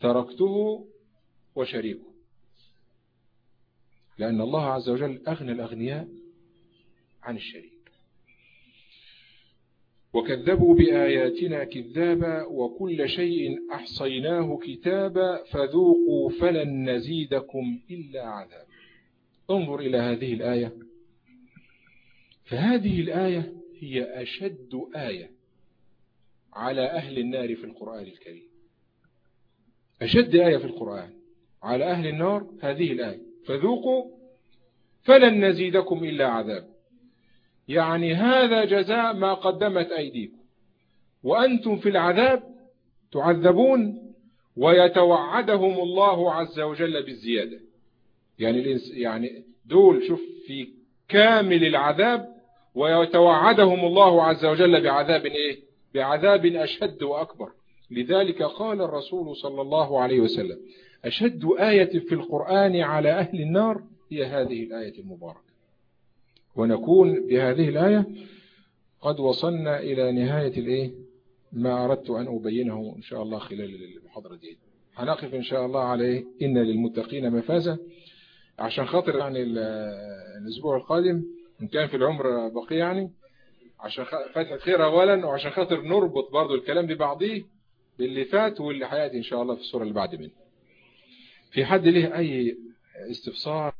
تركته وشريكه. لأن الله عز وجل أغنى الأغنياء عن الشريك. وكذبوا بآياتنا كذابا وكل شيء أحصيناه كتابا فذوقوا فلن نزيدكم إلا عذاب انظر إلى هذه الآية. فهذه الآية هي أشد آية على أهل النار في القرآن الكريم. أشد آية في القرآن على أهل النار هذه الآية. فذوقوا فلن نزيدكم إلا عذاب. يعني هذا جزاء ما قدمت أيديكم. وأنتم في العذاب تعذبون ويتوعدهم الله عز وجل بالزيادة. يعني يعني دول شوف في كامل العذاب ويتوعدهم الله عز وجل بعذاب إيه؟ بعذاب أشد وأكبر. لذلك قال الرسول صلى الله عليه وسلم أشد آية في القرآن على أهل النار هي هذه الآية المباركة. ونكون بهذه الآية قد وصلنا إلى نهاية الإيه؟ ما أردت أن أبينه إن شاء الله خلال المحاضرة دي. هنقف إن شاء الله عليه. إن للمتقين مفازة عشان خاطر يعني الأسبوع القادم إن كان في العمر بقي يعني عشان فتحة خير أولا وعشان خاطر نربط برضو الكلام ببعضيه باللي فات واللي حياتي إن شاء الله في الصورة اللي بعد منه. في حد له أي استفسار؟